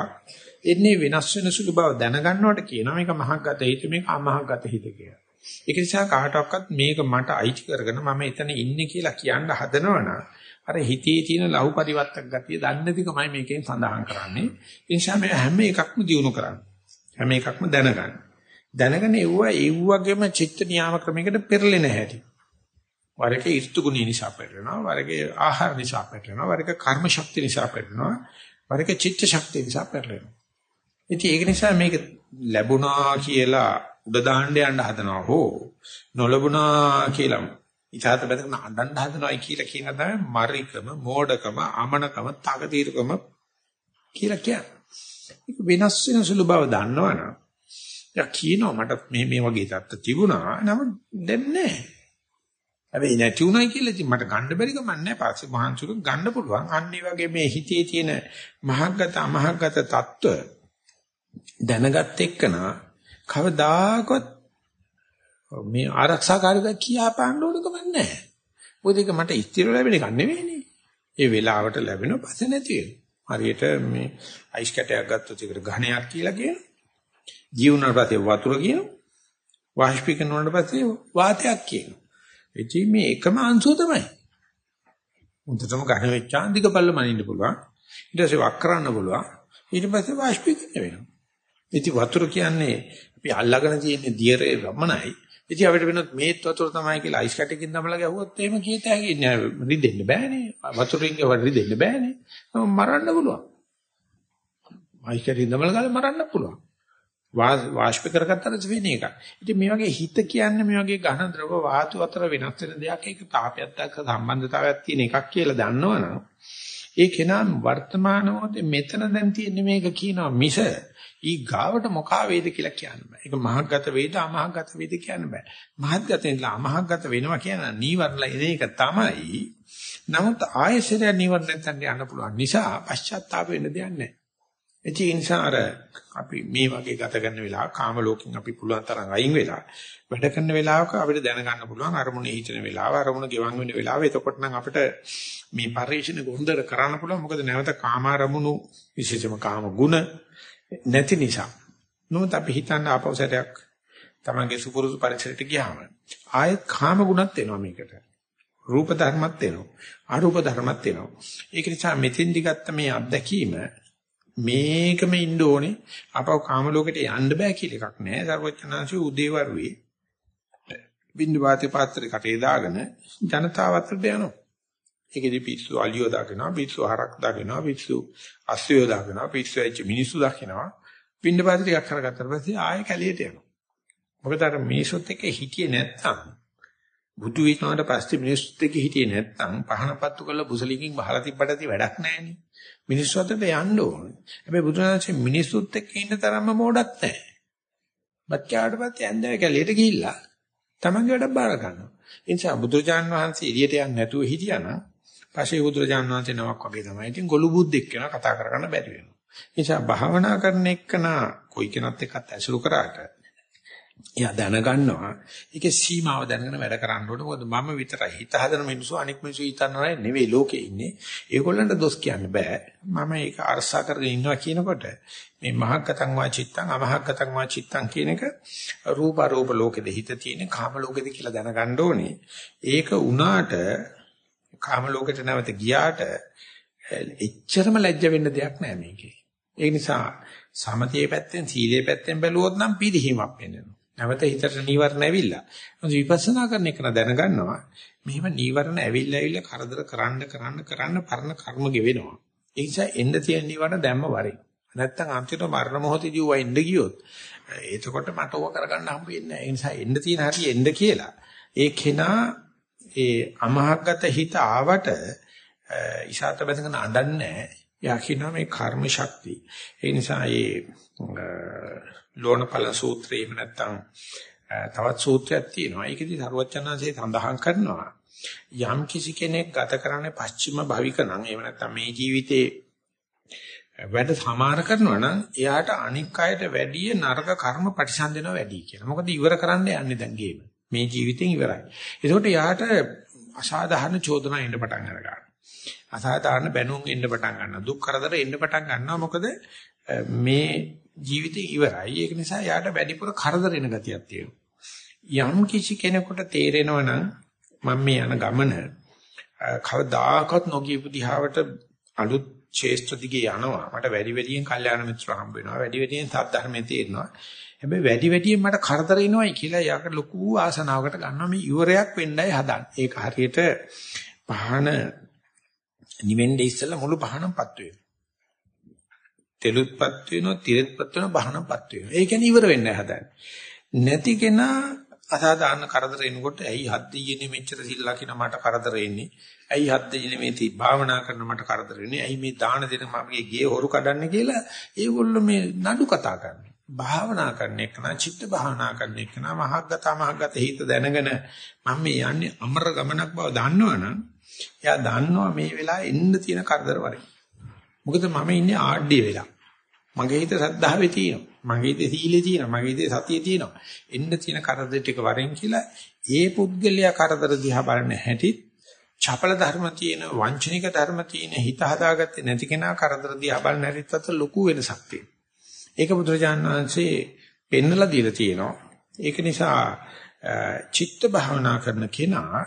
එන්නේ වෙනස් වෙන සුළු බව දැනගන්නවට කියනවා මේක මහග්ගත හිත මේක අමහග්ගත හිත කියලා ඒක නිසා කාටවත් මේක මට අයිති කරගෙන මම එතන ඉන්නේ කියලා කියන්න හදනවනම් අර හිතේ තියෙන ලහු පරිවර්තක ගතිය දන්නේ නැතිකමයි මේකෙන් සඳහන් කරන්නේ. ඒ නිසා මේ හැම එකක්ම දිනු කරන්න. හැම එකක්ම දැනගන්න. දැනගෙන එව්ව ඒ වගේම චිත්ත නියාම ක්‍රමයකට පෙරලෙන හැටි. වරක ඍතු ගුණ නිසා පෙරලෙනවා, වරක ආහාර නිසා පෙරලෙනවා, වරක කර්ම ශක්තිය නිසා පෙරලෙනවා, වරක චිත්ත ශක්තිය නිසා පෙරලෙනවා. ඉතින් ඒක නිසා මේක ලැබුණා කියලා උඩ දාන්න යන්න හදනවා හෝ නොලැබුණා කියලා ඉතාලත බඳගෙන අඬන්න හදනවයි කියලා කියන තමයි මරිකම, මෝඩකම, අමනකම, තකතිරකම කියලා කියන්නේ. ඒක වෙනස් වෙන සුළු බව දන්නවනම් යා කියනවා මට මේ මේ වගේ தත්ත තිබුණා. නමුත් දැන් නැහැ. හැබැයි නැති උනායි කියලා ඉතින් මට ගන්න බැරි ගමන් නැහැ. පස්සේ මහන්සිරු ගන්න පුළුවන්. අන්න ඒ වගේ මේ හිතේ තියෙන මහග්ගත අමහග්ගත தত্ত্ব දැනගත් එක්කනා කවදාකවත් මේ ආරක්ෂාකාරීව කියා පාන්න ඕන ගමන් නැහැ. මොකද ඒක මට ස්ථිර ලැබෙන එකක් නෙවෙයිනේ. ඒ වෙලාවට ලැබෙන පස්සේ නැති හරියට මේ අයිස් කැටයක් ගත්තොත් ඒකට ඝණයක් කියලා කියන. ජීවුණාට පස්සේ වතුර කියන. වාෂ්පීකරණ වුණාට පස්සේ වාතයක් කියනවා. ඉතින් මේ එකම අංශුව තමයි. උන්ටම ඝන වෙච්චා අන්තික පල්ල මනින්න පුළුවන්. ඊට පස්සේ වක් කරන්න පුළුවන්. ඊට පස්සේ වාෂ්පීකරණය වෙනවා. ඉතින් වතුර කියන්නේ අපි අල්ලගෙන තියෙන දියරේ වමනයි. ඉතින් අපිට වෙනත් මේත් වතුර තමයි කියලා අයිස් කැටකින් තමලා ගැහුවොත් එහෙම කීත හැකි නෑ රිදෙන්න බෑනේ. වතුරින් ගෙවට රිදෙන්න බෑනේ. මරන්න පුළුවන්. අයිස් කැටකින් තමලා ගාලා මරන්න පුළුවන්. වාෂ්ප කරගත්තට වෙන්නේ එක. ඉතින් මේ වගේ හිත කියන්නේ මේ වගේ ඝන ද්‍රව වාතු අතර වෙනස් වෙන දෙයක් ඒක තාපයත් එක්ක සම්බන්ධතාවයක් තියෙන එකක් කියලා දන්නවනම් ඒ කෙනා වර්තමාන මොහොතේ මෙතන දැන් තියෙන්නේ මේක කියනවා මිස ඊ ගාවට මොකා වේද කියලා කියන්න බෑ. ඒක මහග්ගත වේද අමහග්ගත වේද කියන්න බෑ. මහත්ගතෙන් අමහග්ගත වෙනවා කියන නීවරණල ඒක තමයි. නමුත් ආයශරය නීවරණ නැත්නම් යන්න පුළුවන් නිසා පශ්චාත්තාප වෙන්න දෙයක් නැහැ. ඒ නිසා අර අපි මේ වගේ ගත කරන වෙලාව කාම ලෝකෙන් අපි පුළුවන් තරම් අයින් වෙලා වැඩ කරන වෙලාවක අපිට දැනගන්න පුළුවන් අරමුණ හිතන වෙලාව අරමුණ ගෙවන් වෙන වෙලාව එතකොට නම් අපිට මේ පරිශන ගොන්දර කරන්න පුළුවන් මොකද නැවත කාම අරමුණු විශේෂම කාම ගුණ නැති නිසා. නමුත් අපි හිතන්න ආපෞසටයක් තමන්ගේ සුපුරුදු පරිසරයට ගියාම ආයෙත් කාම ගුණත් එනවා මේකට. රූප ධර්මත් එනවා. අරූප ධර්මත් එනවා. ඒක නිසා මෙතෙන්දි ගත්ත මේ අත්දැකීම මේකම ඉන්න ඕනේ. අපව කාම ලෝකෙට යන්න බෑ කියලා එකක් නෑ. සර්වඥාන්සි උදේවරුේ බින්දු වාතේ පාත්‍රේ කටේ දාගෙන ජනතාව අතරට යනවා. ඒකෙදි පිස්සු අලියෝ දාගෙනවා, පිස්සු හරක් දාගෙනවා, පිස්සු අස්සයෝ දාගෙනවා, පිස්සු ඇච්ච මිනිස්සු දකිනවා. පින්න පාති ටිකක් කරගත්තාට පස්සේ ආයෙ කැලියට යනවා. මොකද අර මිනිස්සුත් එක්ක හිටියේ නැත්තම් බුදු වෙනාට පස්සේ මිනිස්සුත් එක්ක හිටියේ නැත්තම් පහනපත්තු කරලා බුසලිකින් බහලා තිබ්බට වැඩක් නැහැනේ. මිනිස්සු අතරට යන්න ඕනේ. හැබැයි බුදුරජාණන්සේ මිනිස්සුත් එක්ක ඉන්න තරම්ම මෝඩක් නැහැ. බච්චාට පස්සේ ඇන්දේ කැලියට ගිහිල්ලා තමන්ගේ වැඩ බාර ගන්නවා. ඒ නිසා බුදුරජාණන් වහන්සේ එළියට යන්නේ නැතුව හිටියානම් පස්සේ බුදුරජාණන් වහන්සේ නමක් වගේ තමයි. ඉතින් ගොළු බුද්දෙක් වෙනවා කතා කරගන්න බැරි වෙනවා. ඒ නිසා භාවනා කරන එක්කන කොයි කෙනත් එක්කත් ඇසුරු කරාට එයා දැනගන්නවා ඒකේ සීමාව දැනගෙන වැඩ කරන්න ඕනේ. මොකද මම විතරයි හිත හදන මිනිස්සු අනික් මිනිස්සු හිතනවා නෙවෙයි ලෝකේ ඉන්නේ. ඒගොල්ලන්ට දොස් කියන්න බෑ. මම ඒක අරසා කරගෙන ඉන්නවා කියනකොට මේ මහග්ගතං වා චිත්තං අමහග්ගතං වා චිත්තං කියන එක රූප රූප ලෝකෙද හිත තියෙන කාම ලෝකෙද කියලා දැනගන්න ඕනේ. ඒක උනාට කාම ලෝකෙට නැවත ගියාට එච්චරම ලැජ්ජ වෙන්න දෙයක් නෑ මේකේ. ඒ නිසා සමතේ පැත්තෙන් සීලේ පැත්තෙන් බැලුවොත් නම් පිළිහිමක් වෙනවා. නැවත හිතට නීවරණ ඇවිල්ලා. මොකද විපස්සනා කරන එක දැනගන්නවා. මෙහෙම නීවරණ ඇවිල්ලා ඇවිල්ලා කරදර කරන්න කරන්න කරන්න පරණ කර්ම ගෙවෙනවා. ඒ නිසා එන්න තියෙන නීවරණ දැම්ම වරේ. නැත්තම් අන්තිමට මරණ මොහොතදී ඌව එන්න ගියොත් එතකොට මට ඕක කරගන්න හම්බ වෙන්නේ නැහැ. ඒ නිසා එන්න තියෙන හැටි එන්න කියලා. ඒ කෙනා ඒ අමහග්ගත හිත ආවට ඉසాత බඳගෙන අඬන්නේ යා කියනවා මේ කර්ම ශක්තිය. ඒ නිසා මේ ලෝණපල සූත්‍රය එහෙම නැත්නම් තවත් සූත්‍රයක් තියෙනවා. ඒකෙදි සරුවචනාංශයේ සඳහන් කරනවා යම් කිසි කෙනෙක් ගත කරන්නේ පස්චිම භවික නම් එහෙම නැත්නම් මේ ජීවිතේ වැඩ සමාර කරනවා නම් එයාට අනික් අයට වැඩිය නරක කර්ම ප්‍රතිසන්දෙනවා වැඩි කියලා. මොකද ඉවර කරන්න යන්නේ දැන් ගේම. මේ ජීවිතෙන් ඉවරයි. ඒකට එයාට අසාධාරණ චෝදනා එන්න පටන් ගන්නවා. අසාධාරණ බැනුම් එන්න පටන් ගන්නවා. දුක් කරදර එන්න පටන් ගන්නවා. මොකද මේ ජීවිතේ ඉවරයි. ඒක නිසා යාට වැඩිපුර කරදර එන ගතියක් තියෙනවා. යම් කිසි කෙනෙකුට තේරෙනවා නම් මම මේ යන ගමන කවදාකවත් නොගියපු දිහාවට අලුත් ශේෂ්ත්‍ර දිගේ යනවා. මට වැඩි වැඩියෙන් කල්යාණ මිත්‍ර හම්බ වෙනවා. වැඩි වැඩියෙන් සත්‍ය ධර්මයේ තේරෙනවා. හැබැයි වැඩි වැඩියෙන් මට කරදර එනවයි කියලා යාකට ලොකු ආසනාවකට ගන්නවා මේ ඉවරයක් වෙන්නයි හදන්නේ. ඒක හරියට පහන නිවෙන්නේ ඉස්සෙල්ලා මුළු පහනම්පත් වෙනවා. තෙලුත්පත් වෙනවා, තිරෙත්පත් වෙනවා, බහනම්පත් වෙනවා. ඒ කියන්නේ ඉවර වෙන්නයි හදන්නේ. නැති කෙනා අසාධාරණ කරදර එනකොට ඇයි හත් දෙයියනේ මෙච්චර සිල් ලකින මට කරදර එන්නේ? ඇයි හත් දෙයියනේ මේ තී භාවනා කරන මට කරදර එන්නේ? ඇයි මේ දාන දෙන මගේ ගේ හොරු කඩන්නේ කියලා ඒගොල්ලෝ මේ නඩු කතා කරනවා. භාවනා කරන එක නා චිත්ත භාවනා කරන එක නා මහග්ගත මහග්ගත හිත දැනගෙන මම මේ යන්නේ අමර ගමනක් බව දන්නවනම් එයා දන්නවා මේ වෙලාවේ එන්න තියෙන කරදර වරේ. මොකද මම ඉන්නේ ආඩ්‍ය වෙලා. මගේ හිත සද්ධාවේ තියෙනවා. මගේ හිතේ සීලේ තියෙනවා. මගේ හිතේ සතියේ තියෙනවා. එන්න තියෙන කරදර ටික වරෙන් කියලා ඒ පුද්ගලයා කරදර දිහා බලන හැටි චපල ධර්ම තියෙන වංචනික ධර්ම තියෙන හිත හදාගත්තේ නැති කෙනා කරදර දිහා බලන හැටිත් අතර ලොකු වෙනසක් තියෙනවා. ඒක බුදුරජාණන් වහන්සේ පෙන්නලා දීලා තියෙනවා. ඒක නිසා චිත්ත භාවනා කරන කෙනා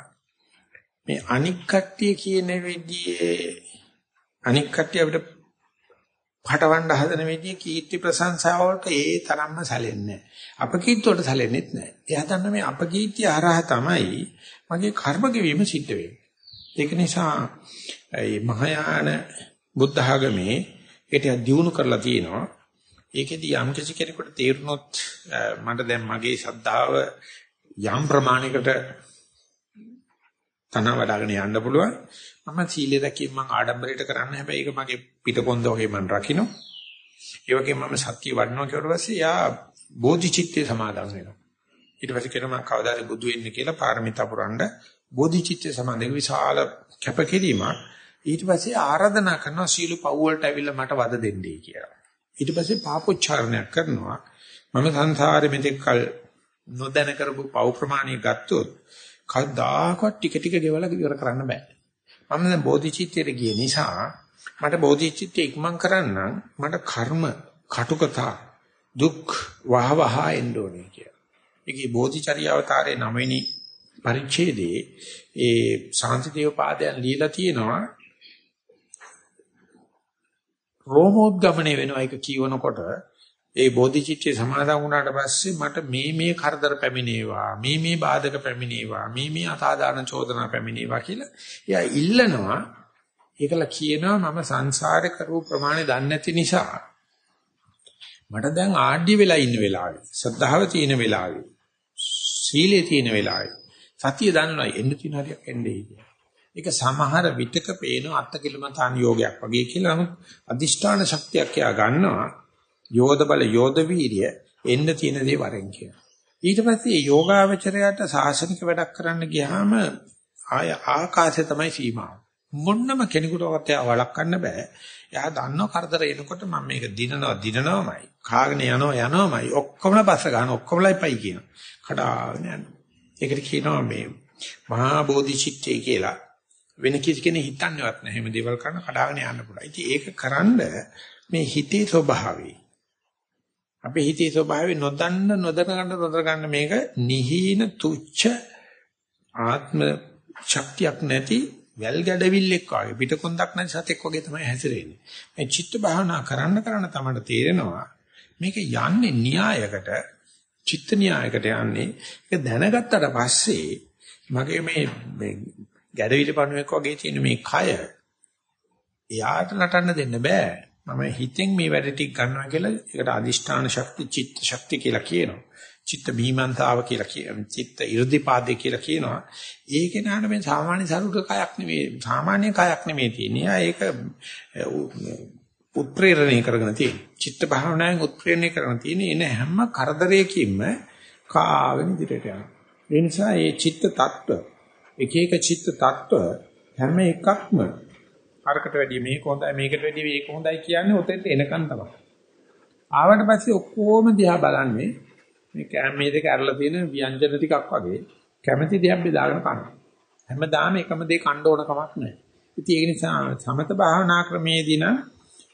මේ අනික් කට්ටිය කියන විදිහේ අනික් කට්ටිය අපිට පටවන්න හදන විදිහේ කීර්ති ප්‍රශංසාව වලට ඒ තරම්ම සැලෙන්නේ නැහැ. අපකීර්ති වලට සැලෙන්නෙත් නැහැ. එයා දන්න මේ අපකීර්තිය හරහා තමයි මගේ කර්ම ගෙවීම සිද්ධ වෙන්නේ. ඒක නිසා මේ මහායාන බුද්ධ ආගමේ ඒක දියුණු කරලා තියෙනවා. ඒකෙදි යම් කිසි කෙනෙකුට තේරුනොත් මට දැන් මගේ ශ්‍රද්ධාව යම් ප්‍රමාණයකට තන වඩාගෙන යන්න පුළුවන්. මම සීලය රැකීම මම ආඩම්බරයට කරන්න හැබැයි ඒක මගේ පිටකොන්ද වගේ මම රකින්න. ඒ වගේම මම සත්‍ය වඩනවා කියවට පස්සේ යා බෝධිචිත්තේ සමාදන් වෙනවා. ඊට පස්සේ කියනවා මම කවදාද බුදු වෙන්නේ කියලා පාරමිතා පුරන්න බෝධිචිත්තේ සමාදන් විශාල කැපකිරීමක්. ඊට පස්සේ ආරාධනා කරනවා සීල පව් වලට ඇවිල්ලා මට වද දෙන්නයි කියලා. ඊට පස්සේ පාපොච්චාරණයක් කරනවා. මම සංසාරෙ මෙතෙක් කල නොදැන කරපු පව් ප්‍රමාණය ගත්තොත් කවදාකවත් ටික ටික ගෙවලා ඉවර කරන්න බෑ. මම දැන් බෝධිචිත්තයට ගිය නිසා මට බෝධිචිත්තය ඉක්මන් කරන්න මට කර්ම කටුකතා දුක් වහවහ එන්න ඕනේ කියලා. ඒකේ බෝධිචර්ය අවතාරයේ නවවෙනි පරිච්ඡේදයේ ඒ ශාන්තිදේව පාදයන් লীලා තියෙනවා රෝමෝද්ගමණය වෙනවා ඒක කියවනකොට ඒ බෝධිචිත්තේ සමාදන් වුණාට පස්සේ මට මේ මේ කරදර පැමිණේවා මේ මේ බාධක පැමිණේවා මේ මේ අසාධාරණ චෝදනා පැමිණේවා කියලා එයා ඉල්ලනවා. ඒකල කියනවා මම සංසාරේ කරපු ප්‍රමාණය දන්නේ නැති නිසා. මට දැන් ආඩ්‍ය වෙලා ඉන්න වෙලාවේ සද්ධාව තියෙන වෙලාවේ සීලේ තියෙන වෙලාවේ සතිය දන්නවා එන්න තියෙන හරියක් එන්නේ කියලා. ඒක සමහර විටක පේන අත්කිලමතාන යෝගයක් වගේ කියලා නමුත් අදිෂ්ඨාන ශක්තියක් යා ගන්නවා. යෝධ බල යෝධ වීර්ය එන්න තියෙන දේ වරෙන් කියන. ඊට පස්සේ යෝගාවචරයට සාසනික වැඩක් කරන්න ගියාම ආය ආකාශය තමයි සීමාව. මොන්නම කෙනෙකුටවත් එයා වළක්වන්න බෑ. එයා දන්නව කරදර එනකොට මම මේක දිනනවා දිනනවාමයි. කාගෙන යනවා යනවාමයි. ඔක්කොම පස්ස ගන්න ඔක්කොමලයි පයි කියන. කඩාගෙන යනවා. ඒකට කියනවා මේ මහා බෝධිචිත්තය කියලා. වෙන කිසි කෙනෙක් හිතන්නේවත් නැහැ. මේ දේවල් කරන කඩාගෙන යන්න පුළුවන්. ඉතින් ඒක කරන්න මේ හිතේ ස්වභාවය අපේ හිතේ ස්වභාවය නොදන්න නොදැනගන්න නොදැනගන්න මේක නිහීන තුච්ච ආත්ම ශක්තියක් නැති වැල් ගැඩවිල්ලෙක් වගේ පිටකොන්දක් නැති සතෙක් වගේ තමයි හැසිරෙන්නේ. මේ චිත්ත භාවනා කරන්න කරන්න තමයි තේරෙනවා මේක යන්නේ න්‍යායකට චිත්ත න්‍යායකට යන්නේ. ඒක දැනගත්තට පස්සේ මගේ මේ මේ ගැඩවිලි පණුවෙක් වගේ තියෙන මේ කය එයාට නටන්න දෙන්න බෑ. මම හිතෙන් මේ වැඩ ටික ගන්නවා කියලා ඒකට අදිෂ්ඨාන ශක්ති, චිත්ත ශක්ති කියලා කියනවා. චිත්ත බීමන්තාව කියලා කියන චිත්ත 이르දිපාදේ කියලා කියනවා. ඒකේ නාන මේ සාමාන්‍ය සරුක කයක් නෙවෙයි, සාමාන්‍ය කයක් නෙවෙයි තියෙන්නේ. ඒක උත්ප්‍රේරණය කරගෙන තියෙන්නේ. චිත්ත භාවනාවෙන් උත්ප්‍රේරණය කරගෙන තියෙන්නේ එන හැම කරදරයකින්ම කාගෙන ඉදිරියට යනවා. ඒ නිසා මේ චිත්ත tattwa එක එක චිත්ත tattwa හැම එකක්ම අරකට වැඩිය මේක හොඳයි මේකට වැඩිය මේක හොඳයි කියන්නේ ඔතෙන්ට එනකන් තමයි. ආවට පස්සේ ඔක්කොම දිහා බලන්නේ මේ කැමේ දෙක අරලා තියෙන ව්‍යංජන ටිකක් වගේ කැමැති දෙයක් බෙදාගෙන කනවා. හැමදාම එකම දේ කන්න ඕන කමක් නැහැ. ඉතින් ඒක නිසා සමත භාවනා ක්‍රමේදී නම්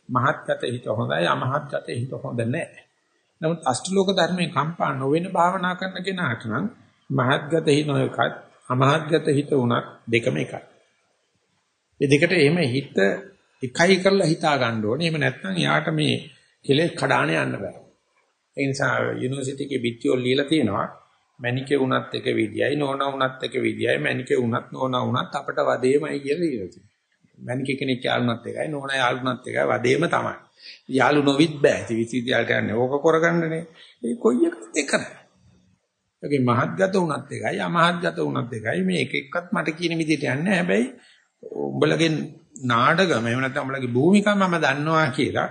මහත්ගත හිත හොඳයි අමහත්ගත හිත හොඳ නැහැ. නමුත් අෂ්ටලෝක ධර්මයේ කම්පා නොවන භාවනා කරන කෙනාට නම් මහත්ගත හිත නොයකත් අමහත්ගත හිත උනත් දෙකම එකයි. මේ දෙකට එහෙම හිත එකයි කරලා හිතා ගන්න ඕනේ. එහෙම නැත්නම් යාට මේ කෙලෙස් කඩාන යන්න බෑ. ඒ නිසා යුනිවර්සිටි එකේ පිටියෝල් ලියලා තියෙනවා මැනිකේ වුණත් එක විදියයි නෝනා වුණත් එක විදියයි මැනිකේ වුණත් නෝනා වුණත් අපට වදේමයි කියලා ලියලා තියෙනවා. මැනිකේ කෙනෙක් යාළුනත් එකයි නෝනා යාළුනත් එකයි වදේම තමයි. යාළු නොවිත් බෑ. ඉතින් විශ්වවිද්‍යාලයට යන්නේ ඕක කරගන්නනේ. ඒ කොයි එකත් එක නෑ. ඒකේ මහත්ගත වුණත් එකයි අමහත්ගත වුණත් එකයි මේ එක එක්කත් මට කියන විදිහට යන්නේ හැබැයි උඹලගේ නාඩගම එහෙම නැත්නම් උඹලගේ භූමිකාව මම දන්නවා කියලා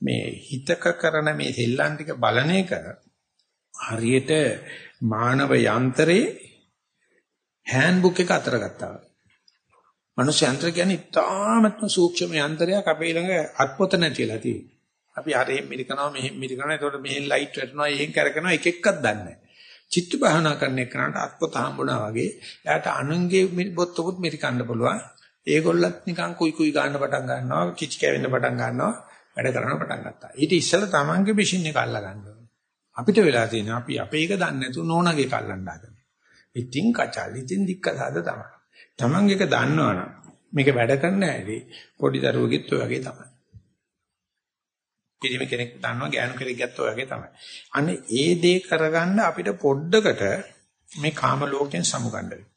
මේ හිතක කරන මේ සෙල්ලම් ටික බලන එක හරියට මානව යන්ත්‍රයේ හෑන්ඩ්බුක් එක අතර ගත්තා. මනුෂ්‍ය යන්ත්‍ර කියන්නේ ඉතාමත්ම සූක්ෂම යන්ත්‍රයක් අපේ ළඟ අත්පොත නැතිලා තියෙනවා. අපි අර එහෙම මිරිකනවා මෙහෙම මිරිකනවා එතකොට මෙහෙන් ලයිට් වැටෙනවා එහෙන් කරකනවා එක එකක් දන්නේ නැහැ. චිත්ත භාවනා කරන එකනට අත්පොත හම්බුණා වගේ එයාට අනුන්ගේ බොත්තකුත් මිරිකන්න පුළුවන්. ඒගොල්ලත් නිකන් කුයි කුයි ගන්න පටන් ගන්නවා කිච් කැවෙන්න පටන් ගන්නවා වැඩ කරන්න පටන් ගත්තා. ඊට ඉස්සෙල්ලා තමන්ගේ මැෂින් එක අල්ල ගන්න අපිට වෙලා තියෙන අපි අපේ එක දන්නේ නැතුව නෝනගේ කල්ලන්න හදන. ඉතින් කචල් ඉතින් දික්කසාද තමයි. තමන්ගේ එක දන්නවනම් මේක වැඩ කරන්න ඇති පොඩි දරුවෙකුත් ඔය වගේ තමයි. පිරිමි කෙනෙක් දන්නවා ගෑනු කෙනෙක් ගත්ත ඔය වගේ තමයි. අනේ ඒ දේ කරගන්න අපිට පොඩ්ඩකට මේ කාම ලෝකයෙන් සමුගන්න වෙනවා.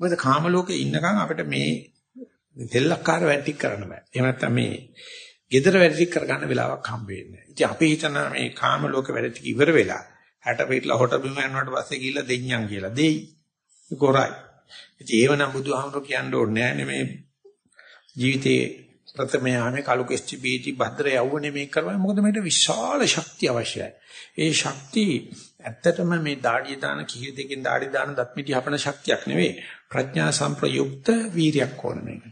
මොකද කාම ලෝකේ ඉන්නකම් අපිට මේ දෙල්ලක්කාර වැඩි කරන්න බෑ. එහෙම නැත්නම් මේ gedara වැඩි කරගන්න වෙලාවක් හම්බ වෙන්නේ නැහැ. ඉතින් අපි හිතන මේ කාම ලෝක වැඩ ඉවර වෙලා 60 පිටලා හොට බිම යනවට පස්සේ ගිහිල්ලා දෙඤ්ඤම් කියලා දෙයි. කොරයි. ඉතින් ඒව නම් බුදුහාමුදුරු කියන්න ඕනේ නැහැ මේ ජීවිතේ ප්‍රථම යාමේ කලු කෙස්ටි බීටි භද්‍ර යවුනේ මේක කරවන්නේ මොකද මේකට විශාල ශක්තිය අවශ්‍යයි. ඒ ශක්තිය ඇත්තටම මේ দাঁඩිය දාන කීය දෙකෙන් দাঁඩි දාන දත්මිටි හපන ශක්තියක් නෙවෙයි. ප්‍රඥා සංප්‍රයුක්ත වීරියක් ඕන මේක.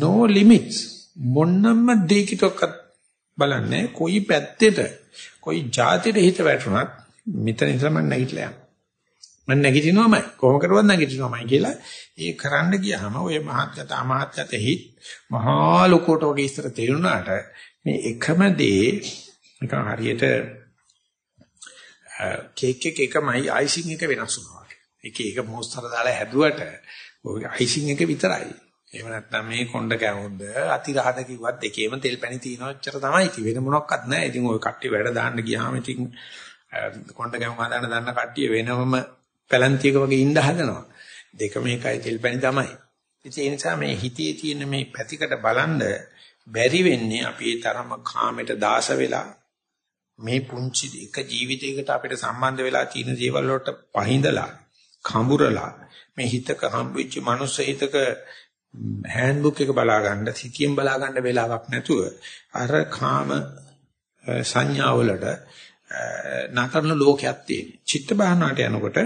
no limits මොන්නම්ම දෙයකටවත් බලන්නේ කොයි පැත්තේට කොයි જાතියට හිත වැටුණත් මෙතන ඉඳලා මම නැගිටලා යනවා. මම නැගිටිනවමයි කොහොම කරුවත් නැගිටිනවමයි කියලා ඒ කරන්න ගියාම ඔය මහත්ගත අමහත්ගත හිත් මහා ලොකෝට වගේ ඉස්සර තේරුණාට මේ එකම දේ නිකන් හරියට කේක් එක එකමයි අයිසිං එක වෙනස් වුණා. එක එක මොස්තර දාලා හැදුවට ඔය අයිසිං එක විතරයි. එහෙම නැත්නම් මේ කොණ්ඩ කැවුම්ද අතිරහද කිව්වත් දෙකේම තෙල් පැණි තියෙනවච්චර තමයි. ඉතින් වෙන මොනක්වත් නැහැ. ඉතින් ওই කට්ටිය වැඩ දාන්න ගියාම ඉතින් කොණ්ඩ කැවුම් හදාන්න දන්න කට්ටිය වෙනවම පැලන්තියක වගේ ඉඳ හදනවා. දෙකම එකයි තෙල් පැණි තමයි. ඉතින් ඒ නිසා මේ හිතේ තියෙන මේ පැතිකඩ බලන්ද බැරි වෙන්නේ අපි ඒ තරම කාමයට දාස වෙලා මේ පුංචි එක ජීවිතයකට අපිට සම්බන්ධ වෙලා තියෙන දේවල් වලට පහඳලා කඹුරලා මේ හිතක හම්බෙච්ච මනුස්ස හිතක හෑන්ඩ්බුක් එක බලා ගන්න සිටියෙන් බලා ගන්න වෙලාවක් නැතුව අර කාම සංඥාවලට නතරන ලෝකයක් තියෙන. චිත්ත බහනාට යනකොට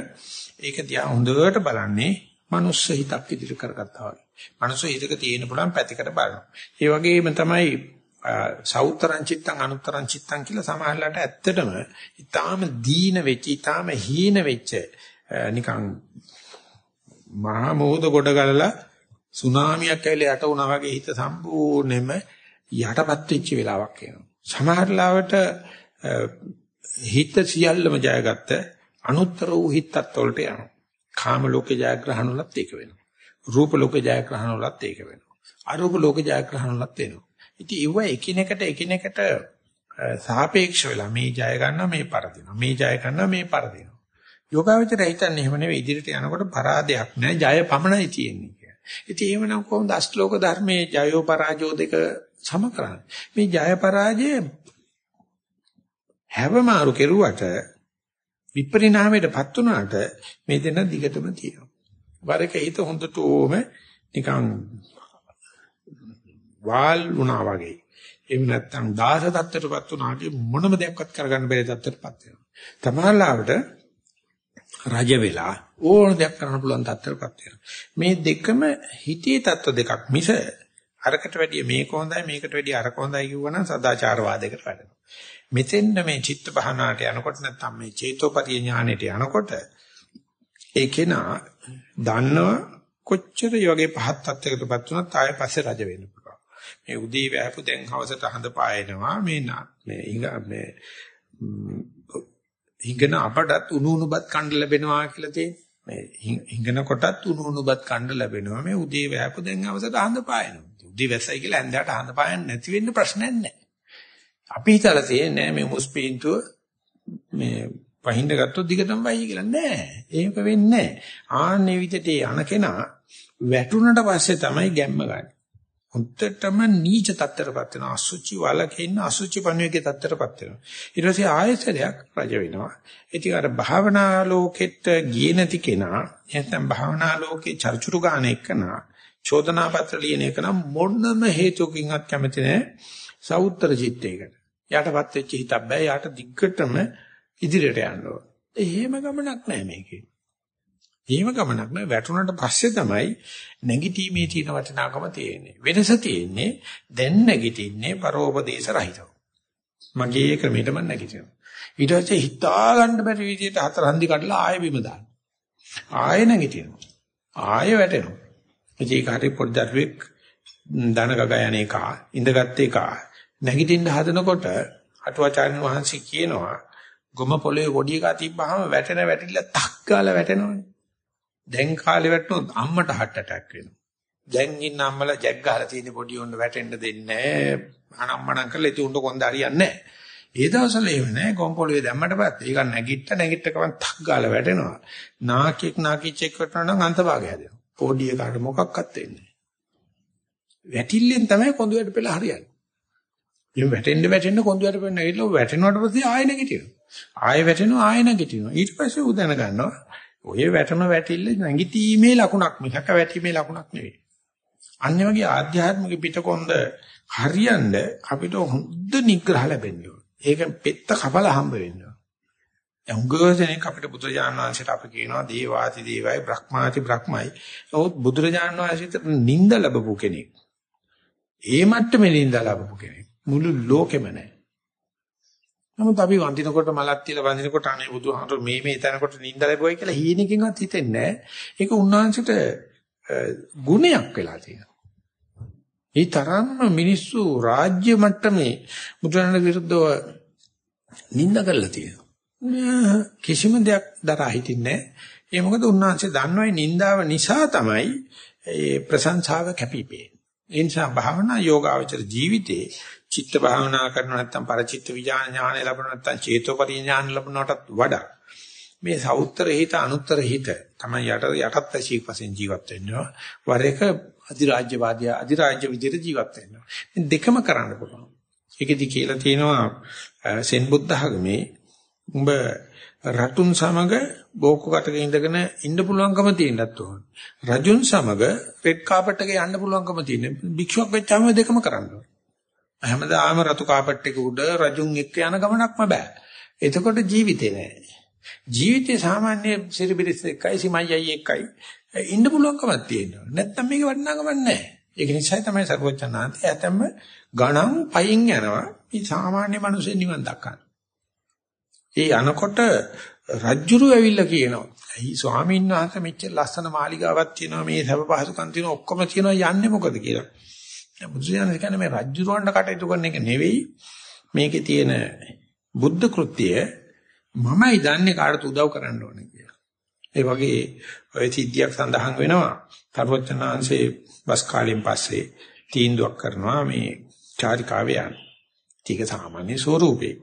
ඒක දිහා හොඳට බලන්නේ මනුස්ස හිතක් ඉදිරි කරගත්තා වගේ. මනුස්ස හිතක තියෙන පුළුවන් පැතිකඩ බලනවා. ඒ වගේම තමයි සෞතරං චිත්තං අනුතරං චිත්තං කියලා සමහරලාට ඇත්තටම ඊටාම දීන වෙච්ච ඊටාම හීන වෙච්ච නිකන් මහා මොහොත ගොඩ ගලලා සුනාමියක් ඇවිල්ලා යට වුණා වගේ හිත සම්පූර්ණයෙන්ම යටපත් වෙච්ච වෙලාවක් එනවා. සමහරලාවට හිත සියල්ලම ජයගත්ත අනුත්තර වූ හිතත් වලට යනවා. කාම ලෝකේ ජයග්‍රහණ වලත් ඒක වෙනවා. රූප ලෝකේ ජයග්‍රහණ වලත් ඒක වෙනවා. අරූප ලෝකේ ජයග්‍රහණ වලත් එනවා. ඉතින් ඒව එකිනෙකට එකිනෙකට සාපේක්ෂ වෙලා මේ ජය ගන්නවා මේ පරදිනවා. මේ ජය ගන්නවා මේ පරදිනවා. යෝගාවචරය හිතන්නේ එහෙම නෙවෙයි ඉදිරියට යනකොට පරාදයක් නෑ ජය පමණයි තියෙන්නේ කියලා. ඉතින් එහෙමනම් කොහොමද අෂ්ටලෝක ධර්මයේ ජයෝ පරාජෝ දෙක සම කරන්නේ? මේ ජය පරාජය හැවමාරු කෙරුවට විපරිණාමයටපත් වුණාට මේ දෙන දිගටම තියෙනවා. වරක හිත හොඳට ඕම නිකන් වාල් වුණා වගේ. එහෙම නැත්නම් දාස තත්ත්වයටපත් වුණාගේ මොනම දෙයක්වත් කරගන්න බැරි තත්ත්වයටපත් වෙනවා. තමහලාවට රජ වෙලා ඕන දෙයක් කරන්න පුළුවන් තත්ත්වයටපත් වෙනවා. මේ දෙකම හිතේ තත්ත්ව දෙකක් මිස අරකට වැඩිය මේක හොඳයි මේකට වැඩිය අරක හොඳයි කිව්වනම් සදාචාරවාදයකට වැටෙනවා. මෙතෙන්න මේ චිත්ත භාවනාවට යනකොට නැත්නම් මේ චේතෝපරිය ඥානෙට යනකොට ඒ කෙනා දන්නව කොච්චර යෝගේ පහත් තත්යකටපත් වුණත් ආයෙ පස්සේ රජ වෙන්න පුළුවන්. මේ උදේ වැහපු දැන් හවසට හඳ පායනවා මේ මේ ඉංග මේ හිඟන අපටත් උණු උණුබත් කන්න ලැබෙනවා කියලා තියෙන්නේ. මේ හිඟන කොටත් උණු උණුබත් කන්න ලැබෙනවා. මේ උදේ වැහපු දැන් හවසට හඳ පායනවා. උදේ වැසයි කියලා ඇඳට හඳ පායන්න නැති වෙන්න ප්‍රශ්නයක් නැහැ. අපි හිතලා තියෙන්නේ මේ මුස්පීන්තුව මේ වහින්න ගත්තොත් දිගටම වහයි කියලා නෑ. ඒක වෙන්නේ නෑ. ආන්නේ විදිහට යන කෙනා වැටුණට පස්සේ තමයි ගැම්ම ගන්න. හොන්දටම නීච තත්ත්වයටපත් වෙනවා. අසුචි වලක ඉන්න අසුචි පණුවේගේ තත්ත්වයටපත් වෙනවා. ඊට පස්සේ ආයතනයක් රජ වෙනවා. ඉතින් අර භාවනා ලෝකෙට ගියේ නැති කෙනා නැත්නම් භාවනා ලෝකේ චර්චුරු ගාන එකනා චෝදනා පත්‍ර ලියන එක නම් මොනම හේතුකින්වත් කැමති නැහැ සවුත්තර චිත්තයකට. යටපත් වෙච්ච හිතක් බෑ. යාට දිග්ගටම ඉදිරියට යන්න ඕන. එහෙම ගමනක් නැහැ මේකේ. එහෙම ගමනක් නෑ වැටුණට පස්සේ තමයි නැගිටීමේ තියෙන වටිනාකම තියෙන්නේ. වෙනස තියෙන්නේ දැන් නැගිටින්නේ පරෝපදේශ රහිතව. මගේ ක්‍රමයට මම නැගිටිනවා. ඊට පස්සේ හිතා ගන්න බැරි විදිහට හතර හන්දි කඩලා ආයෙ බිම දාන්න. ආයෙ නැගිටිනවා. ආයෙ වැටෙනවා. ඒක හරි පොඩි දරුවෙක් දන ගග යන එක ඉඳගත් එක නැගිටින්න හදනකොට අටුවාචාර්ය වහන්සේ කියනවා ගොම පොළවේ පොඩි එකා තිබ්බහම වැටෙන වැටිලා තක් ගාලා වැටෙනවනේ. දැන් කාලේ වැටුනොත් අම්මට heart attack වෙනවා. දැන් ඉන්න අම්මලා ජැක් ගහලා තියෙන පොඩි උන්න වැටෙන්න දෙන්නේ නැහැ. අනම්මනම් කරලා ඉතින් උන්න කොන්ද හරියන්නේ නැහැ. ඒ දවස්වල එහෙම නැහැ. ගොම පොළවේ දැම්මට පස්සේ ඒක නැගිට්ට නැගිට්ට කවන් තක් ගාලා වැටෙනවා. නාකියෙක් නාකිච්චෙක් වටනවා නම් අන්තභාගය හැදෙනවා. පොඩි එකාට මොකක්වත් වෙන්නේ නැහැ. වැටිල්ලෙන් තමයි කොඳුයට පෙළ හරියන්නේ. මේ වැටෙන්න වැටෙන්න කොඳුයට පෙළ නැගිටලා වැටෙනවට පස්සේ ආයෙ නැගිටිනවා. ආයෙ වැටෙනවා ආයෙ නැගිටිනවා. ඊට පස්සේ උ දැන ගන්නවා. ඔය වැටෙන වැටිල්ල නැගිටීමේ ලකුණක් මිසක වැටීමේ ලකුණක් නෙවෙයි. අන්‍ය වගේ ආධ්‍යාත්මික පිටකොන්ද හරියන්න අපිට හොඳ නිග්‍රහ ලැබෙන්නේ. ඒක පෙත්ත කපලා හම්බ වෙනවා. උංගවසෙනෙක් අපිට බුදුරජාණන් වහන්සේට අපි කියනවා දේවාති දේවයි බ්‍රහ්මාති බ්‍රහ්මයි. ඔහොත් බුදුරජාණන් වහන්සේට නිින්ද ලැබපු කෙනෙක්. ඒ මට්ටමේ නිින්ද ලැබපු කෙනෙක්. මුළු ලෝකෙම නැහැ. නමුත් අපි වඳිනකොට මලක් තියලා වඳිනකොට අනේ බුදුහාමර මේ මේ තැනකොට නිින්ද ලැබුවයි කියලා හීනකින්වත් හිතෙන්නේ නැහැ. ඒක උන්වහන්සේට ගුණයක් වෙලා තියෙනවා. ඒ තරම්ම මිනිස්සු රාජ්‍ය මට්ටමේ බුදුරණන් විරුද්ධව නිින්ද කරලා තියෙනවා. කිසිම දෙයක් දරා හිටින්නේ නැහැ. ඒ මොකද උන්වහන්සේ දන්නවයි නින්දාව නිසා තමයි ඒ ප්‍රශංසාව කැපිපේ. ඒ නිසා භාවනා යෝගාවචර ජීවිතේ චිත්ත භාවනා කරන නැත්නම් පරචිත්ත විඥාන ඥානය ලැබුණ නැත්නම් චේතෝපරි ඥාන ලැබුණාටත් වඩා මේ සවුත්තර හිත අනුත්තර හිත තමයි යට යටත් ඇසීක් වශයෙන් ජීවත් වෙනවා. වර එක අධිරාජ්‍යවාදී අධිරාජ්‍ය විදිහට ජීවත් වෙනවා. මේ දෙකම කරන්න පුළුවන්. ඒකෙදි කියලා තියෙනවා සෙන් බුද්ධ ආගමේ උඹ රතුන් සමග බෝකු කටක ඉඳගෙන ඉන්න පුළුවන්කම තියෙනත් ඕන. රජුන් සමග රෙඩ් කාපට් එකේ යන්න පුළුවන්කම තියෙන භික්ෂුවක් වෙච්චාම දෙකම කරන්න ඕන. හැමදාම රතු කාපට් එක උඩ රජුන් එක්ක යන ගමනක්ම බෑ. එතකොට ජීවිතේ නෑ. ජීවිතේ සාමාන්‍ය සිරිබිරිස් එක්කයි සිමයියි එක්කයි ඉන්න පුළුවන්කමක් තියෙනවා. නැත්තම් මේක වටිනාකමක් නෑ. ඒක නිසා තමයි සර්වචනාන්තය ඇතම ගණන් පයින් යනවා. මේ සාමාන්‍ය මිනිස්සු නිවන් දක්කන. ඒ යනකොට රජ්ජුරු ඇවිල්ලා කියනවා. "ඇයි ස්වාමීන් වහන්සේ මෙච්චර ලස්සන මාලිගාවක් තියෙනවා මේ සබ පහසුකම් තියෙනවා ඔක්කොම තියෙනවා යන්නේ මොකද කියලා." බුදුසසුන කියන්නේ මේ රජ්ජුරවන්න කටයුතු කරන එක නෙවෙයි මේකේ තියෙන බුද්ධ කෘත්‍යය මමයි දන්නේ කාටද උදව් කරන්න ඕනේ කියලා. ඒ වගේ ඔය සිද්ධියක් සඳහන් වෙනවා. තරුවචනාංශේ බස් කාලෙන් පස්සේ තීන්දුවක් කරනවා මේ චාරිකාවේ යන. ඒක සාමාන්‍ය ස්වරූපේ.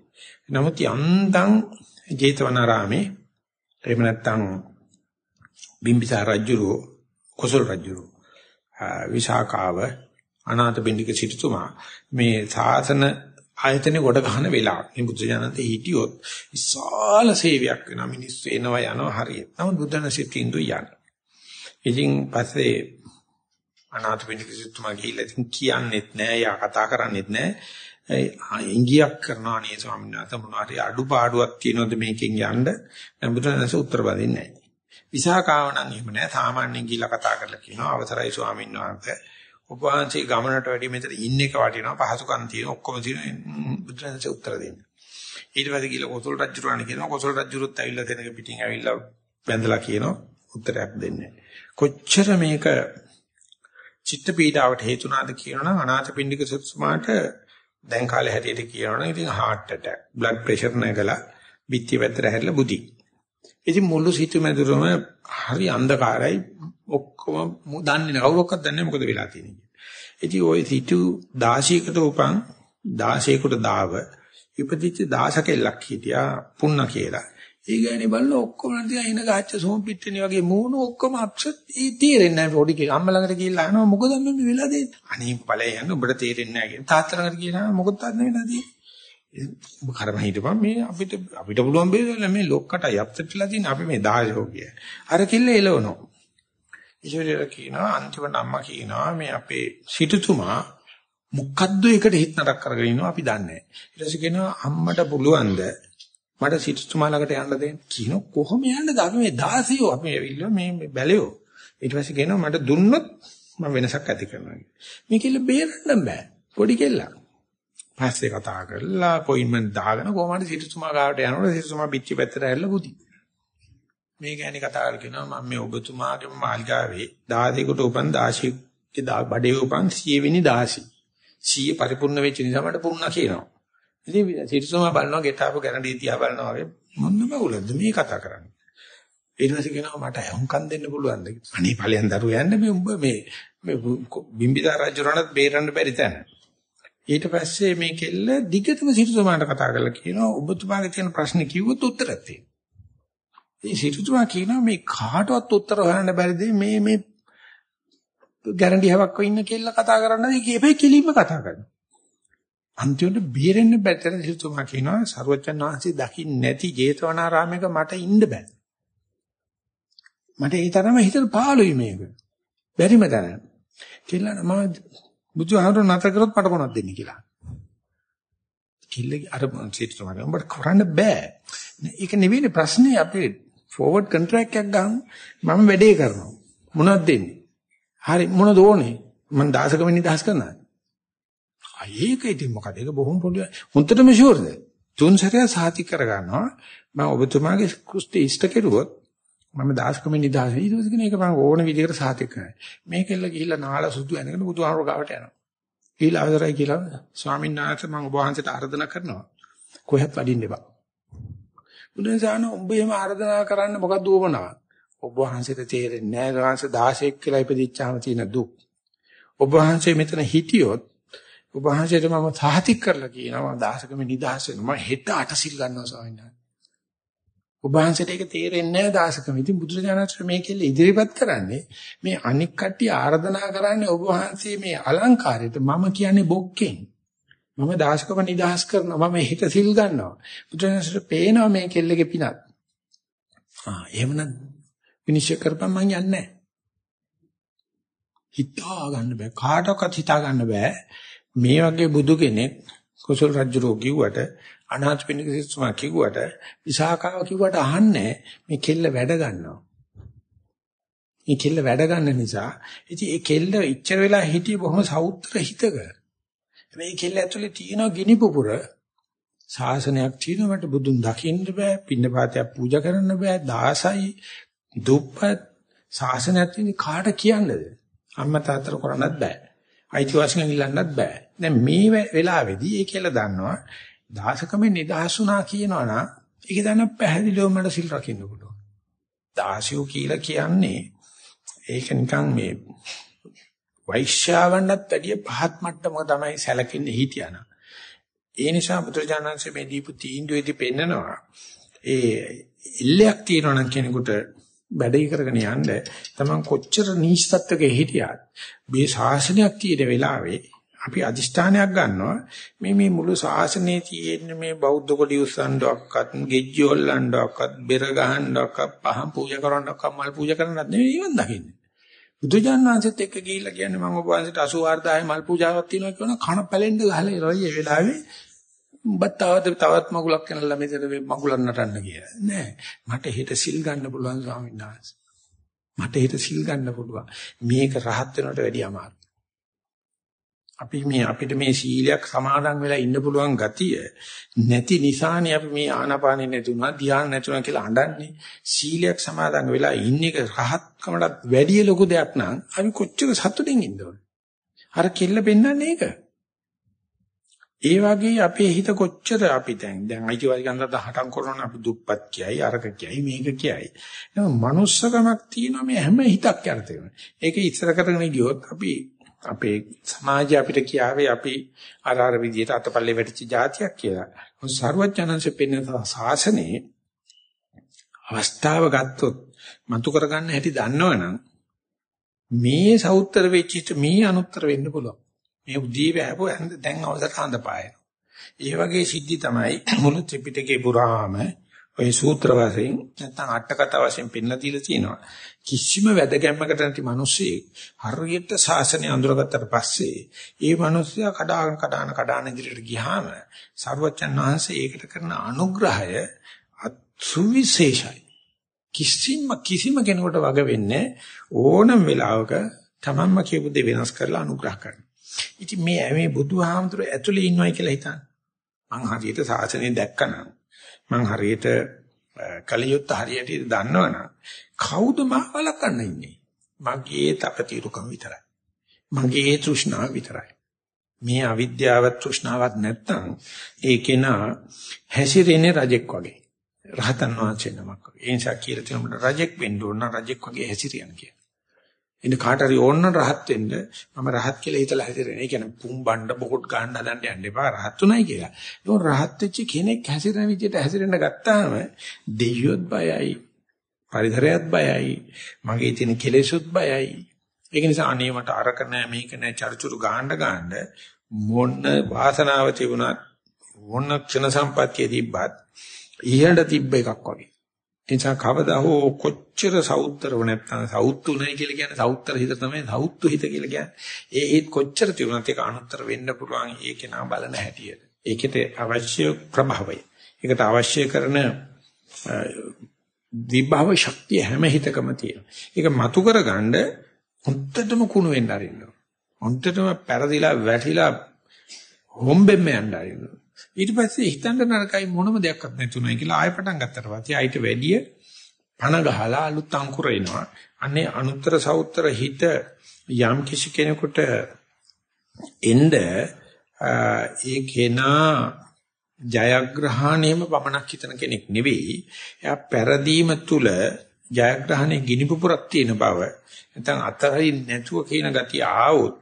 නමුත් යන්තම් ජේතවනාරාමේ එහෙම නැත්නම් බිම්බිසාර රජුරෝ කොසල් රජුරෝ විශාකාව අනාථ බින්දික සිටුතුමා මේ සාසන ආයතනේ කොට ගන්න වෙලාව. මේ බුද්ධ ජනන්ත හිටියොත් විශාල සේවයක් වෙනවා මිනිස්සු එනවා යනවා හරියට. නමුත් බුද්ධන සිතින්දු යන්නේ. ඉතින් පස්සේ අනාථ බින්දික සිටුතුමා ගිහිල්ලා ඉතින් කියන්නෙත් නෑ යා කතා කරන්නෙත් නෑ. ඉංගියක් කරනවා නේ ස්වාමීන් වහන්සේ මොනවාරි අඩුපාඩුවක් තියෙනවද මේකෙන් යන්න බුදුරජාණන්ස උත්තර බඳින්නේ නැහැ. විසාකාව නම් එහෙම නැහැ. සාමාන්‍යයෙන් ගිහිල්ලා කතා කරලා කියනවා අවසරයි ස්වාමීන් වහන්සේ. ඔබ වහන්සේ ගමනට වැඩි මෙතන ඉන්න එක වටිනවා පහසුකම් තියෙන ඔක්කොම තියෙන බුදුරජාණන්ස උත්තර දෙන්න. ඊට පස්සේ ගිහිල්ලා කොසල් රජුරණ කියනවා කොසල් රජුරුත් ඇවිල්ලා දෙනක පිටින් ඇවිල්ලා වැඳලා කියනවා උත්තරයක් දෙන්නේ. කොච්චර මේක චිත්ත පීඩාවට හේතුනාද කියනවනම් අනාථපිණ්ඩික සුත්සමාට දැන් කාලේ හැටියට කියනවනම් ඉතින් heart attack, blood pressure නැගලා පිටිය පැත්තට හැරිලා බුදි. ඉතින් මුළු සිතුමැදුරම හරි අන්ධකාරයි ඔක්කොම දන්නේ නැහැ. කවුරක්වත් දන්නේ නැහැ මොකද වෙලා තියෙන්නේ. ඉතින් ওই සිතු 16කට උපන් 16කට දාව ඉපදිච්ච 16 කෙල්ලක් හිටියා පුන්න කියලා. ඒ ගෑණි බලන ඔක්කොම නැතිලා එන ගාච්ච සෝම් පිටිනේ වගේ මූණු ඔක්කොම අප්සෙට් ඒ තේරෙන්නේ නැහැ. පොඩි කෙනෙක් අම්මා ළඟට ගිහිල්ලා අහනවා මොකද මේ වෙලා දෙන්නේ අනේ ඵලය යන්න උඹට තේරෙන්නේ නැහැ කියන තාත්තා ළඟට ගිහිල්ලා මොකද තාත්තා වෙලා දෙන්නේ ඔබ කරම හිටපන් මේ අපිට අපිට පුළුවන් බේරෙන්න මේ ලොක්කට යප්තටලා තියෙන අපි මේ දායෝ කිය. අර කිල්ල එලවනවා ඉතින් කියනවා අන්තිමට අම්මා කියනවා මේ අපේ සිටුතුමා මොකද්ද එකට හිත නරක කරගෙන ඉන්නවා අපි දන්නේ නැහැ ඊට පස්සේ කියනවා අම්මට පුළුවන්ද මට සිටුතුමා ළඟට යන්න දෙන්න. කියන කොහොම යන්නද? අපි මේ 16 අපි ඇවිල්ලා මේ බැලයෝ. ඊට පස්සේ කියනවා මට දුන්නොත් මම වෙනසක් ඇති කරනවා කියලා. මේ කෙල්ල බේරන්න බෑ. පොඩි කෙල්ලක්. පස්සේ කතා කරලා අපොයින්ට්මන්ට් දාගෙන කොහොමද සිටුතුමා ගාවට යනකොට සිටුතුමා පිච්චි පැත්තට ඇවිල්ලා බුදි. මේ ගැණි කතා කරලා කියනවා මම මේ ඔබතුමාගේ මාල්ගාවේ 16කට උපන් 16 බඩේ උපන් 100 වෙනි 16. 100 පරිපූර්ණ වෙච්ච නිසා මට පුරුණා කියනවා. ඉතින් සිරිසෝම බලනවා ගෙටාපු ගැරන්ටි තියා බලනවා වගේ මොන්න බවුලද මේ කතා කරන්නේ. ඊට පස්සේ කියනවා මට හුම්කම් දෙන්න පුළුවන්ද? අනේ ඵලයන් දරුවෝ යන්න මේ උඹ මේ මේ බිම්බිසාර රජුරණත් බේරන්න බැරි තැන. ඊට පස්සේ මේ කෙල්ල දිගටම සිරිසෝමන්ට කතා කරලා කියනවා ඔබතුමාගේ තියෙන ප්‍රශ්නේ කිව්වොත් උත්තරයක් තියෙනවා. ඉතින් සිරිසෝමා කියනවා මේ කාටවත් උත්තර හොයන්න බැරිද මේ මේ ගැරන්ටි හවක් ඉන්න කෙල්ල කතා කරන්නද ඒකේ කෙලින්ම කතා කරනවා. අන්තිමට බේරෙන්න බැතර සිතුමා කියනවා සරුවචන් වහන්සේ දකින්න නැති ජේතවනාරාමයක මට ඉන්න බෑ. මට ඒ තරම හිතට පාළුයි මේක. බැරිම තරම්. කියලා මම බුදුහාමුදුර නැතර කරොත් මට මොනවද දෙන්නේ කියලා. කිල්ලගේ අර සිතුමා උඹට කරන්න බෑ. ඒක නෙවෙයි ප්‍රශ්නේ අපි ෆෝවර්ඩ් කොන්ට්‍රැක්ට් එකක් ගමු. මම වැඩේ කරනවා. මොනවද දෙන්නේ? හරි මොනද ඕනේ? මම දාසකම නිදහස් කරනවා. ඒක ඉතින් මොකද? ඒක බොහොම පොඩි. හොන්දටම ෂුවර්ද? තුන් සැරයක් සාති කර ගන්නවා. මම ඔබතුමාගේ කුස්ති ඉෂ්ට කෙරුවොත් මම දාස්කමෙන් නිදහස්. ඊට පස්සේ කියන එක මම ඕන විදිහකට සාති කරනවා. මේකෙල්ල ගිහිල්ලා නාලා සුදු ඇනගෙන බුදුහාමුදුර ගාවට යනවා. ඊළ අවසරයි කියලා ස්වාමීන් වහන්සේ මම ඔබ වහන්සේට ආර්දනා කරනවා. කොහෙත් වඩින්න එපා. බුදුන්සාන ඔබ එහෙම ආර්දනා කරන්න මොකක්ද උවමනාව? ඔබ වහන්සේට තේරෙන්නේ නැහැ. වහන්සේ 16ක් කියලා ඉපදිච්චාම තියෙන දුක්. ඔබ වහන්සේ මෙතන හිටියොත් ඔබ වහන්සේට මම සාහිතික කරලා කියනවා මම දහසකම නිදහස් වෙනවා මම හෙට අටසිල් ගන්නවා ස්වාමීන් වහන්සේ. ඔබ වහන්සේට ඒක තේරෙන්නේ නැහැ දහසකම. ඉතින් බුදුරජාණන් මේ කෙල්ල ඉදිරිපත් කරන්නේ මේ අනික් කට්ටිය ආර්දනා කරන්නේ ඔබ වහන්සේ මේ අලංකාරයට මම කියන්නේ බොක්කෙන්. මම දහසකම නිදහස් කරනවා මම හෙට සිල් ගන්නවා. බුදුරජාණන්ට පේනවා මේ කෙල්ලගේ පිනක්. ආ එහෙමනම් විනිශ්චය කරපම් මං යන්නේ නැහැ. හිතා ගන්න බෑ කාටවත් හිතා ගන්න බෑ මේ වගේ බුදු කෙනෙක් කුසල රජුරෝ කිව්වට අනාථපිණ්ඩික සිසුමා කිව්වට විසාකාව කිව්වට අහන්නේ මේ කෙල්ල වැඩ ගන්නවා. මේ කෙල්ල වැඩ ගන්න නිසා ඉතින් ඒ කෙල්ල ඉච්චර වෙලා හිටියේ බොහොම සෞත්‍ර හිතක. මේ කෙල්ල ඇතුලේ තියෙන ගිනි පුපුර ශාසනයක් තියෙනවා. මට බුදුන් දකින්න බෑ පින්නපාතයක් පූජා කරන්න බෑ. දාසයි දුප්පත් ශාසනයක් තියෙන කාට කියන්නද? අම්මා තාත්තට කරන්නත් බෑ. අයිතිවාසිකම් ඉල්ලන්නත් බෑ. දැන් මේ වෙලාවේදී ඒ කියලා දන්නවා දාසකමේ නිදහස් වුණා කියනවා නම් ඒක දන්න පැහැදිලිව මට සිල් රකින්න පුළුවන්. දාසියෝ කියලා කියන්නේ ඒක නිකන් මේ වෛශ්‍යාවන්නත් වැඩිය පහත් මට්ටමක තමයි සැලකෙන්නේ හිටියාන. ඒ නිසා බුදුරජාණන්සේ මේ දීපු තීන්දුවේදී පෙන්නනවා ඒ ඉල්ලයක් තියෙනවා නම් කෙනෙකුට වැඩේ කරගෙන යන්න තමන් කොච්චර නිශ්චත්වක හිටියත් මේ ශාසනයක් තියෙන වෙලාවේ අපි අදිෂ්ඨානයක් ගන්නවා මේ මේ මුළු ශාසනයේ තියෙන මේ බෞද්ධ කොටි උස්සන්නවක්වත් ගෙජ්ජි හොල්ලන්නවක්වත් බෙර ගහන්නවක්වත් පහන් පූජා කරන්නවක්වත් මල් පූජා කරන්නවත් නෙවෙයි නිවන් දකින්නේ බුදුජානනාංශෙත් එක්ක ගිහිල්ලා කියන්නේ මම ඔබ වහන්සේට 84000 මල් පූජාවක් තියෙනවා කියන කන පැලෙන්න ගහලා ඉරයි ඒ වෙලාවේ උඹත් තවත් තවත් මගුලක් කනලා මෙතන මගුලක් නටන්න කියලා. නෑ. මට හෙට සිල් ගන්න පුළුවන් ස්වාමීන් වහන්සේ. මට හෙට සිල් ගන්න පුළුවන්. මේක රහත් වෙනවට වැඩිය අමාරුයි. අපි මේ අපිට මේ සීලයක් සමාදන් වෙලා ඉන්න පුළුවන් ගතිය නැති නිසානේ අපි මේ ආනාපානෙ නැතුණා ධ්‍යාන නැතුණා කියලා අඬන්නේ. සීලයක් සමාදන් වෙලා ඉන්න එක රහත්කමටත් වැඩිය ලොකු දෙයක් නම් අපි කොච්චර සතුටින් ඉන්න ඕන? අර කෙල්ල පෙන්වන්නේ ඒක. ඒ වගේ අපේ හිත කොච්චර අපි දැන් දැන් අයිතිවාසිකම් සඳහා හටම් කරන අපි දුප්පත් කියයි අරක කියයි මේක කියයි. එහෙනම් manussකමක් තියෙනවා මේ හැම හිතක් යටතේ ඒක ඉස්සර කරගෙන ගියොත් අපි අපේ සමාජය අපිට කියාවේ අපි අර අර විදිහට අතපල්ලේ වැටිච්ච જાතියක් කියලා. මොකද සරුවඥාන්සේ පෙන්න සාසනේ අවස්ථාව ගත්තොත් මතු කරගන්න හැටි දන්නවනම් මේ සවුත්තර වෙච්චිට මේ අනුත්තර වෙන්න පුළුවන්. මේ උදී වැහපුව දැන් අවසර හඳපායන. ඒ වගේ සිද්ධි තමයි මුළු ත්‍රිපිටකේ පුරාම ඔය සූත්‍ර වශයෙන් නැත්නම් අට කතා වශයෙන් පෙන්නලා තියලා තියෙනවා. කිසිම වැදගැම්මකට නැති මිනිස්සෙක් හරියට ශාසනය අඳුරගත්තට පස්සේ ඒ මිනිස්සයා කඩාන කඩාන කඩාන ඉදිරියට ගියාම සර්වචන් වහන්සේ ඒකට කරන අනුග්‍රහය අසුවිශේෂයි. කිසිම කිසිම කෙනෙකුට වග වෙන්නේ ඕනම වෙලාවක තමන්ම කියපු දේ වෙනස් කරලා අනුග්‍රහ කරනවා. ඉතින් මේ මේ බුදුහාමුදුර ඇතුලේ ඉන්නවයි කියලා හිතන්න. මං හරියට ශාසනය දැක්කනම් මං හරියට කලියුත් හරියට දන්නවනම් කවුද මාව වළක්වන්න ඉන්නේ? මගේ තපතිරුකම විතරයි. මගේ තෘෂ්ණාව විතරයි. මේ අවිද්‍යාව තෘෂ්ණාවක් නැත්තම් ඒකේන හැසිරෙන්නේ රජෙක් වගේ. රහතන් වහන්සේ නමක් වගේ. ඒ නිසා කියලා තියෙනවා රජෙක් වෙන්න ඕන රජෙක් වගේ හැසිරියන් කියලා. ඉතින් කාට හරි ඕන රහත් වෙන්න මම රහත් කියලා හිතලා හැසිරෙන. ඒ කියන්නේ පුම් බණ්ඩ බොකොට් ගන්න හදන්න යන්න එපා රහත්ුණයි කියලා. ඒක රහත් වෙච්ච කෙනෙක් හැසිරෙන විදිහට හැසිරෙන්න ගත්තාම දෙයියොත් බයයි. පරිසරයත් බයයි. මගේ තියෙන කෙලෙසුත් බයයි. ඒක නිසා අනේ මට අරක නෑ මේක නෑ චරිචුරු ගාන්න ගාන්න මොන වාසනාව තිබුණත් මොන ක්ෂණ සම්පත්තිය තිබ්බත් ඉහළ තිබ්බ එකක් වගේ. එනිසා කවදා හෝ කොච්චර සෞත්තරව නැත්නම් සෞත්තු නැහැ කියලා කියන්නේ සෞත්තර හිත තමයි සෞත්තු හිත කියලා කියන්නේ. ඒ හිත කොච්චර තිබුණත් ඒක අනුත්තර වෙන්න පුළුවන් ඒකේ නා බලන හැටියට. ඒකට අවශ්‍ය ප්‍රභවය. ඒකට අවශ්‍ය කරන විභව ශක්තිය හැම හිතකම තියෙනවා. ඒක මතු කරගන්න හොන්දටම කුණු වෙන්න අරින්න. හොන්දටම පෙරදිලා වැටිලා හොම්බෙන්න යන්න අරින්න. ඊට පස්සේ හිතන්න නරකයි මොනම දෙයක්වත් නැතුණයි කියලා ආයෙ පටන් ගත්තට පස්සේ ආයිට වැඩිය පණ ගහලා අලුත් අංකුර එනවා. අනේ අනුත්තර සවුත්තර හිත යම් කිසි කෙනෙකුට එnde ඒ කෙනා ජයග්‍රහණයම පමණක් හිතන කෙනෙක් නෙවෙයි. එයා පෙරදීම තුල ජයග්‍රහණේ ගිනිපුපුරක් තියෙන බව නැත්නම් අතරින් නැතුව කියන ගතිය ආවොත්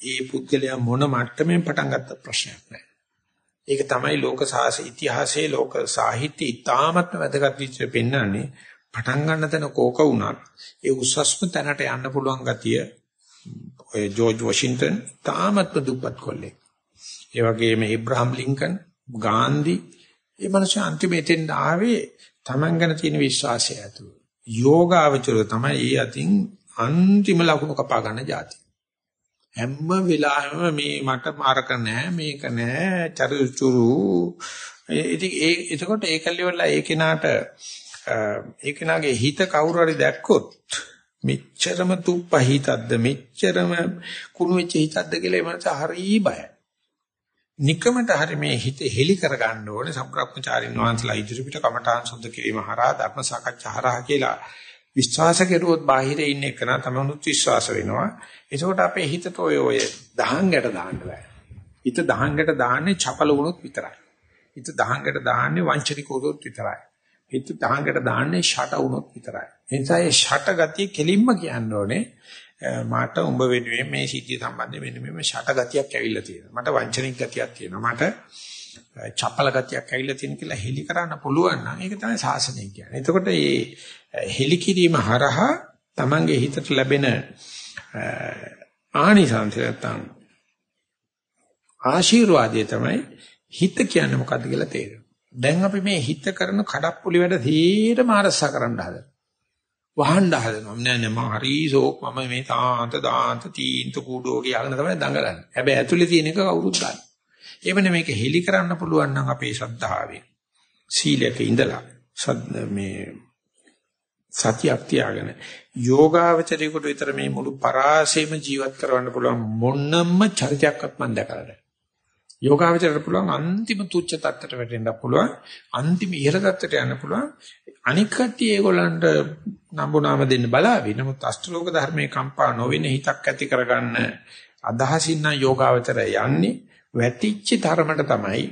ඒ පුද්ගලයා මොන මට්ටමින් පටන් ගත්ත ප්‍රශ්නයක් නෑ. ඒක තමයි ලෝක සාහිත්‍ය ඉතිහාසයේ ලෝක සාහිත්‍ය ඉතාමත්ම වැදගත් විදිහට පෙන්වන්නේ පටන් ගන්න තැන කෝක වුණත් ඒ උසස්ම තැනට යන්න පුළුවන් ගතිය ඔය ජෝර්ජ් වොෂින්ටන් තාමත්ම දුප්පත් කොල්ලෙක්. ඒ වගේම ඉබ්‍රහම් ලින්කන් ගාන්ධි මේ මිනිස්සු අන්තිමේටෙන් ආවේ Taman ගැන තියෙන විශ්වාසය ඇතුව. යෝගාවචර තමයි ඒ අතින් අන්තිම ලකුණු කපා ගන්න જાති. හැම වෙලාවෙම මේ මට මාරක නැහැ මේක නැහැ චරුචුරු ඉතින් ඒ එතකොට ඒකල්ලි වල ඒ කෙනාට ඒ කෙනාගේ හිත කවුරු හරි දැක්කොත් මෙච්චරම තුප්පහිතක්ද මෙච්චරම කුණු වෙච්ච හිතක්ද කියලා එමන්ස හරි බයයි. নিকමට හරි මේ හිත හෙලි කරගන්න ඕනේ සම්ප්‍රාප්තචාරින් වහන්සලා ඉදිරිපිට කමඨාන් සුද්ධ කිරීම හරහා ධර්ම සාකච්ඡා හරහා කියලා විශ්වාස කෙරුවොත් බාහිරේ ඉන්න එක නම් තමනුත් විශ්වාස වෙනවා. ඒකෝට අපේ හිතට ඔය ඔය දහංගට දාන්න බෑ. හිත දහංගට දාන්නේ චපල වුණොත් විතරයි. හිත දහංගට දාන්නේ වංචනික වුණොත් විතරයි. හිත දහංගට දාන්නේ ෂට වුණොත් විතරයි. ඒ නිසා ඒ ෂට ගතිය කෙලින්ම කියන්න ඕනේ. මට උඹ වෙනුවෙන් මේ සිද්ධිය සම්බන්ධයෙන් මෙන්න මේ ෂට ගතියක් ඇවිල්ලා තියෙනවා. මට වංචනික ගතියක් තියෙනවා. මට චපල ගතියක් ඇවිල්ලා තියෙන කියලා හෙලි කරන්න පුළුවන් නම් ඒක තමයි සාසනය කියන්නේ. එතකොට මේ හෙලි කිරීම හරහා Tamange හිතට ලැබෙන ආනිසංසය නැත්තම් ආශිර්වාදය තමයි හිත කියන්නේ මොකද්ද කියලා තේරෙනවා. දැන් අපි මේ හිත කරන කඩප්පුලි වැඩ තීරම අරසා කරන්න හදනවා. වහන්න හදනවා. නෑ නෑ මම හරි ෂෝක් මම මේ තාන්ත දාන්ත තීන්ත කූඩෝ කියලාගෙන තමයි දඟලන්නේ. හැබැයි ඇතුලේ තියෙන එක කවුරුත් දන්නේ. එවනේ මේක හෙලි කරන්න පුළුවන් නම් අපේ ශ්‍රද්ධාවෙන්. සීලයක ඉඳලා මේ සතියක් තියාගෙන යෝගාවචරයකට විතර මේ මුළු පරාසෙම ජීවත් කරවන්න පුළුවන් මොනම චරිතයක්වත් මම දැකලා නැහැ. යෝගාවචරයට පුළුවන් අන්තිම තුච්ච තත්ත්වයට වැටෙන්න පුළුවන් අන්තිම ඉහළ තත්ත්වයට යන්න පුළුවන්. අනික් කට්ටිය ඒගොල්ලන්ට නම්බුනාම දෙන්න බලාවි. නමුත් අෂ්ටලෝක ධර්මයේ කම්පා නොවෙන හිතක් ඇති කරගන්න අදහසින් නම් යෝගාවචරය යන්නේ වැටිච්ච තරමට තමයි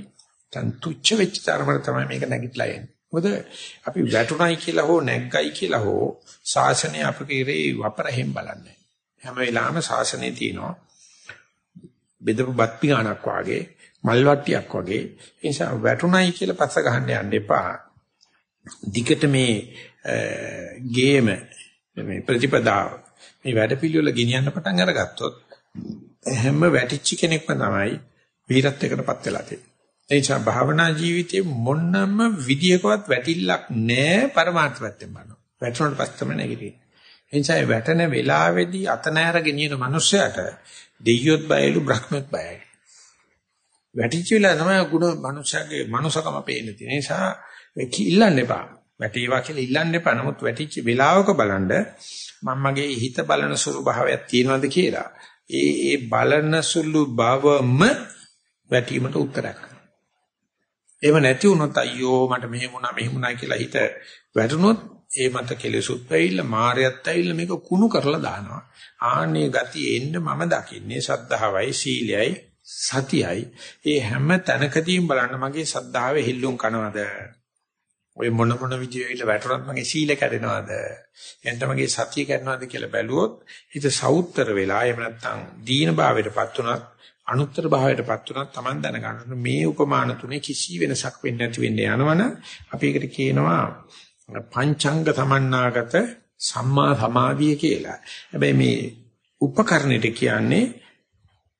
දැන් තුච්ච වෙච්ච තරමට තමයි මේක නැගිටලා එන්නේ. මොකද අපි වැටුණයි කියලා හෝ නැග්ගයි කියලා හෝ ශාසනය අපේ වපරහෙන් බලන්නේ. හැම වෙලාවෙම ශාසනය තියෙනවා බෙදපු බත් පිඟානක් වාගේ මල් වට්ටියක් වගේ. ඒ නිසා වැටුණයි කියලා පස්ස ගහන්න යන්න එපා. දිගට මේ ගේම මේ ප්‍රතිපදාව මේ වැඩපිළිවෙල ගෙනියන්න පටන් අරගත්තොත් හැම වැටිච්ච කෙනෙක්ම තමයි වීරත්වයකටපත් වෙලා තියෙන්නේ. ඒ නිසා භාවනා ජීවිතේ මොනම විදියකවත් වැටිල්ලක් නැහැ පරමාර්ථ පැත්තෙන් බලනවා. වැටුණාට පස්සේ තමයි නැගිටින්නේ. ඒ නිසා වැටෙන වෙලාවේදී අත නෑර ගෙනියන මනුස්සයට දෙයියොත් බයලු බ්‍රහ්මොත් බයයි. වැටිච්ච වෙලාව තමයි ගුණ මනුෂ්‍යගේ මනුසකම පේන්න තියෙන නිසා ඉල්ලන්න එපා. වැටේවා කියලා ඉල්ලන්න එපා. නමුත් වැටිච්ච වෙලාවක බලන්න මම මගේ හිත බලන සුළු භාවයක් තියෙනවද කියලා. ඒ ඒ බලන සුළු බවම වැටීමට උත්තරයක්. එහෙම නැති වුණොත් අයියෝ මට මෙහෙම වුණා මෙහෙම වුණා කියලා හිත වැටුනොත් ඒ මත කෙලෙසුත් ඇවිල්ලා මායයත් ඇවිල්ලා මේක කුණු කරලා දානවා. ආන්නේ ගතිය එන්න මම දකින්නේ සද්ධාවයි සීලයයි සතියයි. ඒ හැම තැනකදීම බලන්න මගේ සද්ධාවේ හිල්ලුම් කනවද? ඔය මොන මොන විදියෙට වැටුණත් මගේ සීල කැඩෙනවද? එතන මගේ සතිය කැඩෙනවද කියලා බැලුවොත් හිත සවුත්තර වෙලා එහෙම නැත්නම් දීන භාවයටපත් උනත් අනුත්තර භාවයටපත් උනත් Taman දැනගන්න මේ උපමාන තුනේ කිසි වෙනසක් වෙන්නේ නැති වෙන්නේ යනවනම් අපි ඒකට කියනවා පංචංග සමන්නාගත සම්මා සමාධිය කියලා. හැබැයි මේ උපකරණෙට කියන්නේ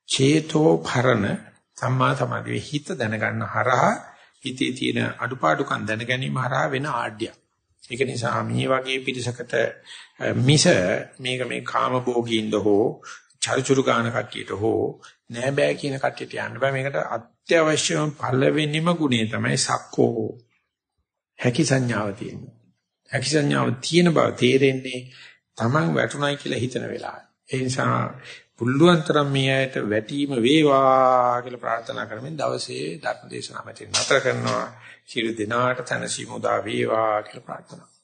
චේතෝ භරණ සම්මා සමාධියේ හිත දැනගන්න හරහා හිතේ තියෙන අඩුපාඩුකම් දැන ගැනීම හරහා වෙන ආඩ්‍යයක්. ඒක නිසා මේ වගේ පිරිසකට මිස මේක මේ කාම භෝගීන්ද හෝ චරිචුරු ගාන කට්ටියට හෝ නෑ බෑ කියන කට්ටියට යන්න බෑ මේකට අත්‍යවශ්‍යම පළවෙනිම ගුණය තමයි සක්කෝ හැකි සංඥාව තියෙනවා. හැකි සංඥාව තියෙන බව තේරෙන්නේ Taman වැටුණයි කියලා හිතන වෙලාව. ඒ නිසා පුල්ලුවන් තරම් මේ ඇයට වැටීම වේවා කියලා ප්‍රාර්ථනා කරමින් දවසේ ධර්ම දේශනාව මෙතන නතර කරනවා. සියලු දෙනාට තනසි මුදා වේවා කියලා ප්‍රාර්ථනා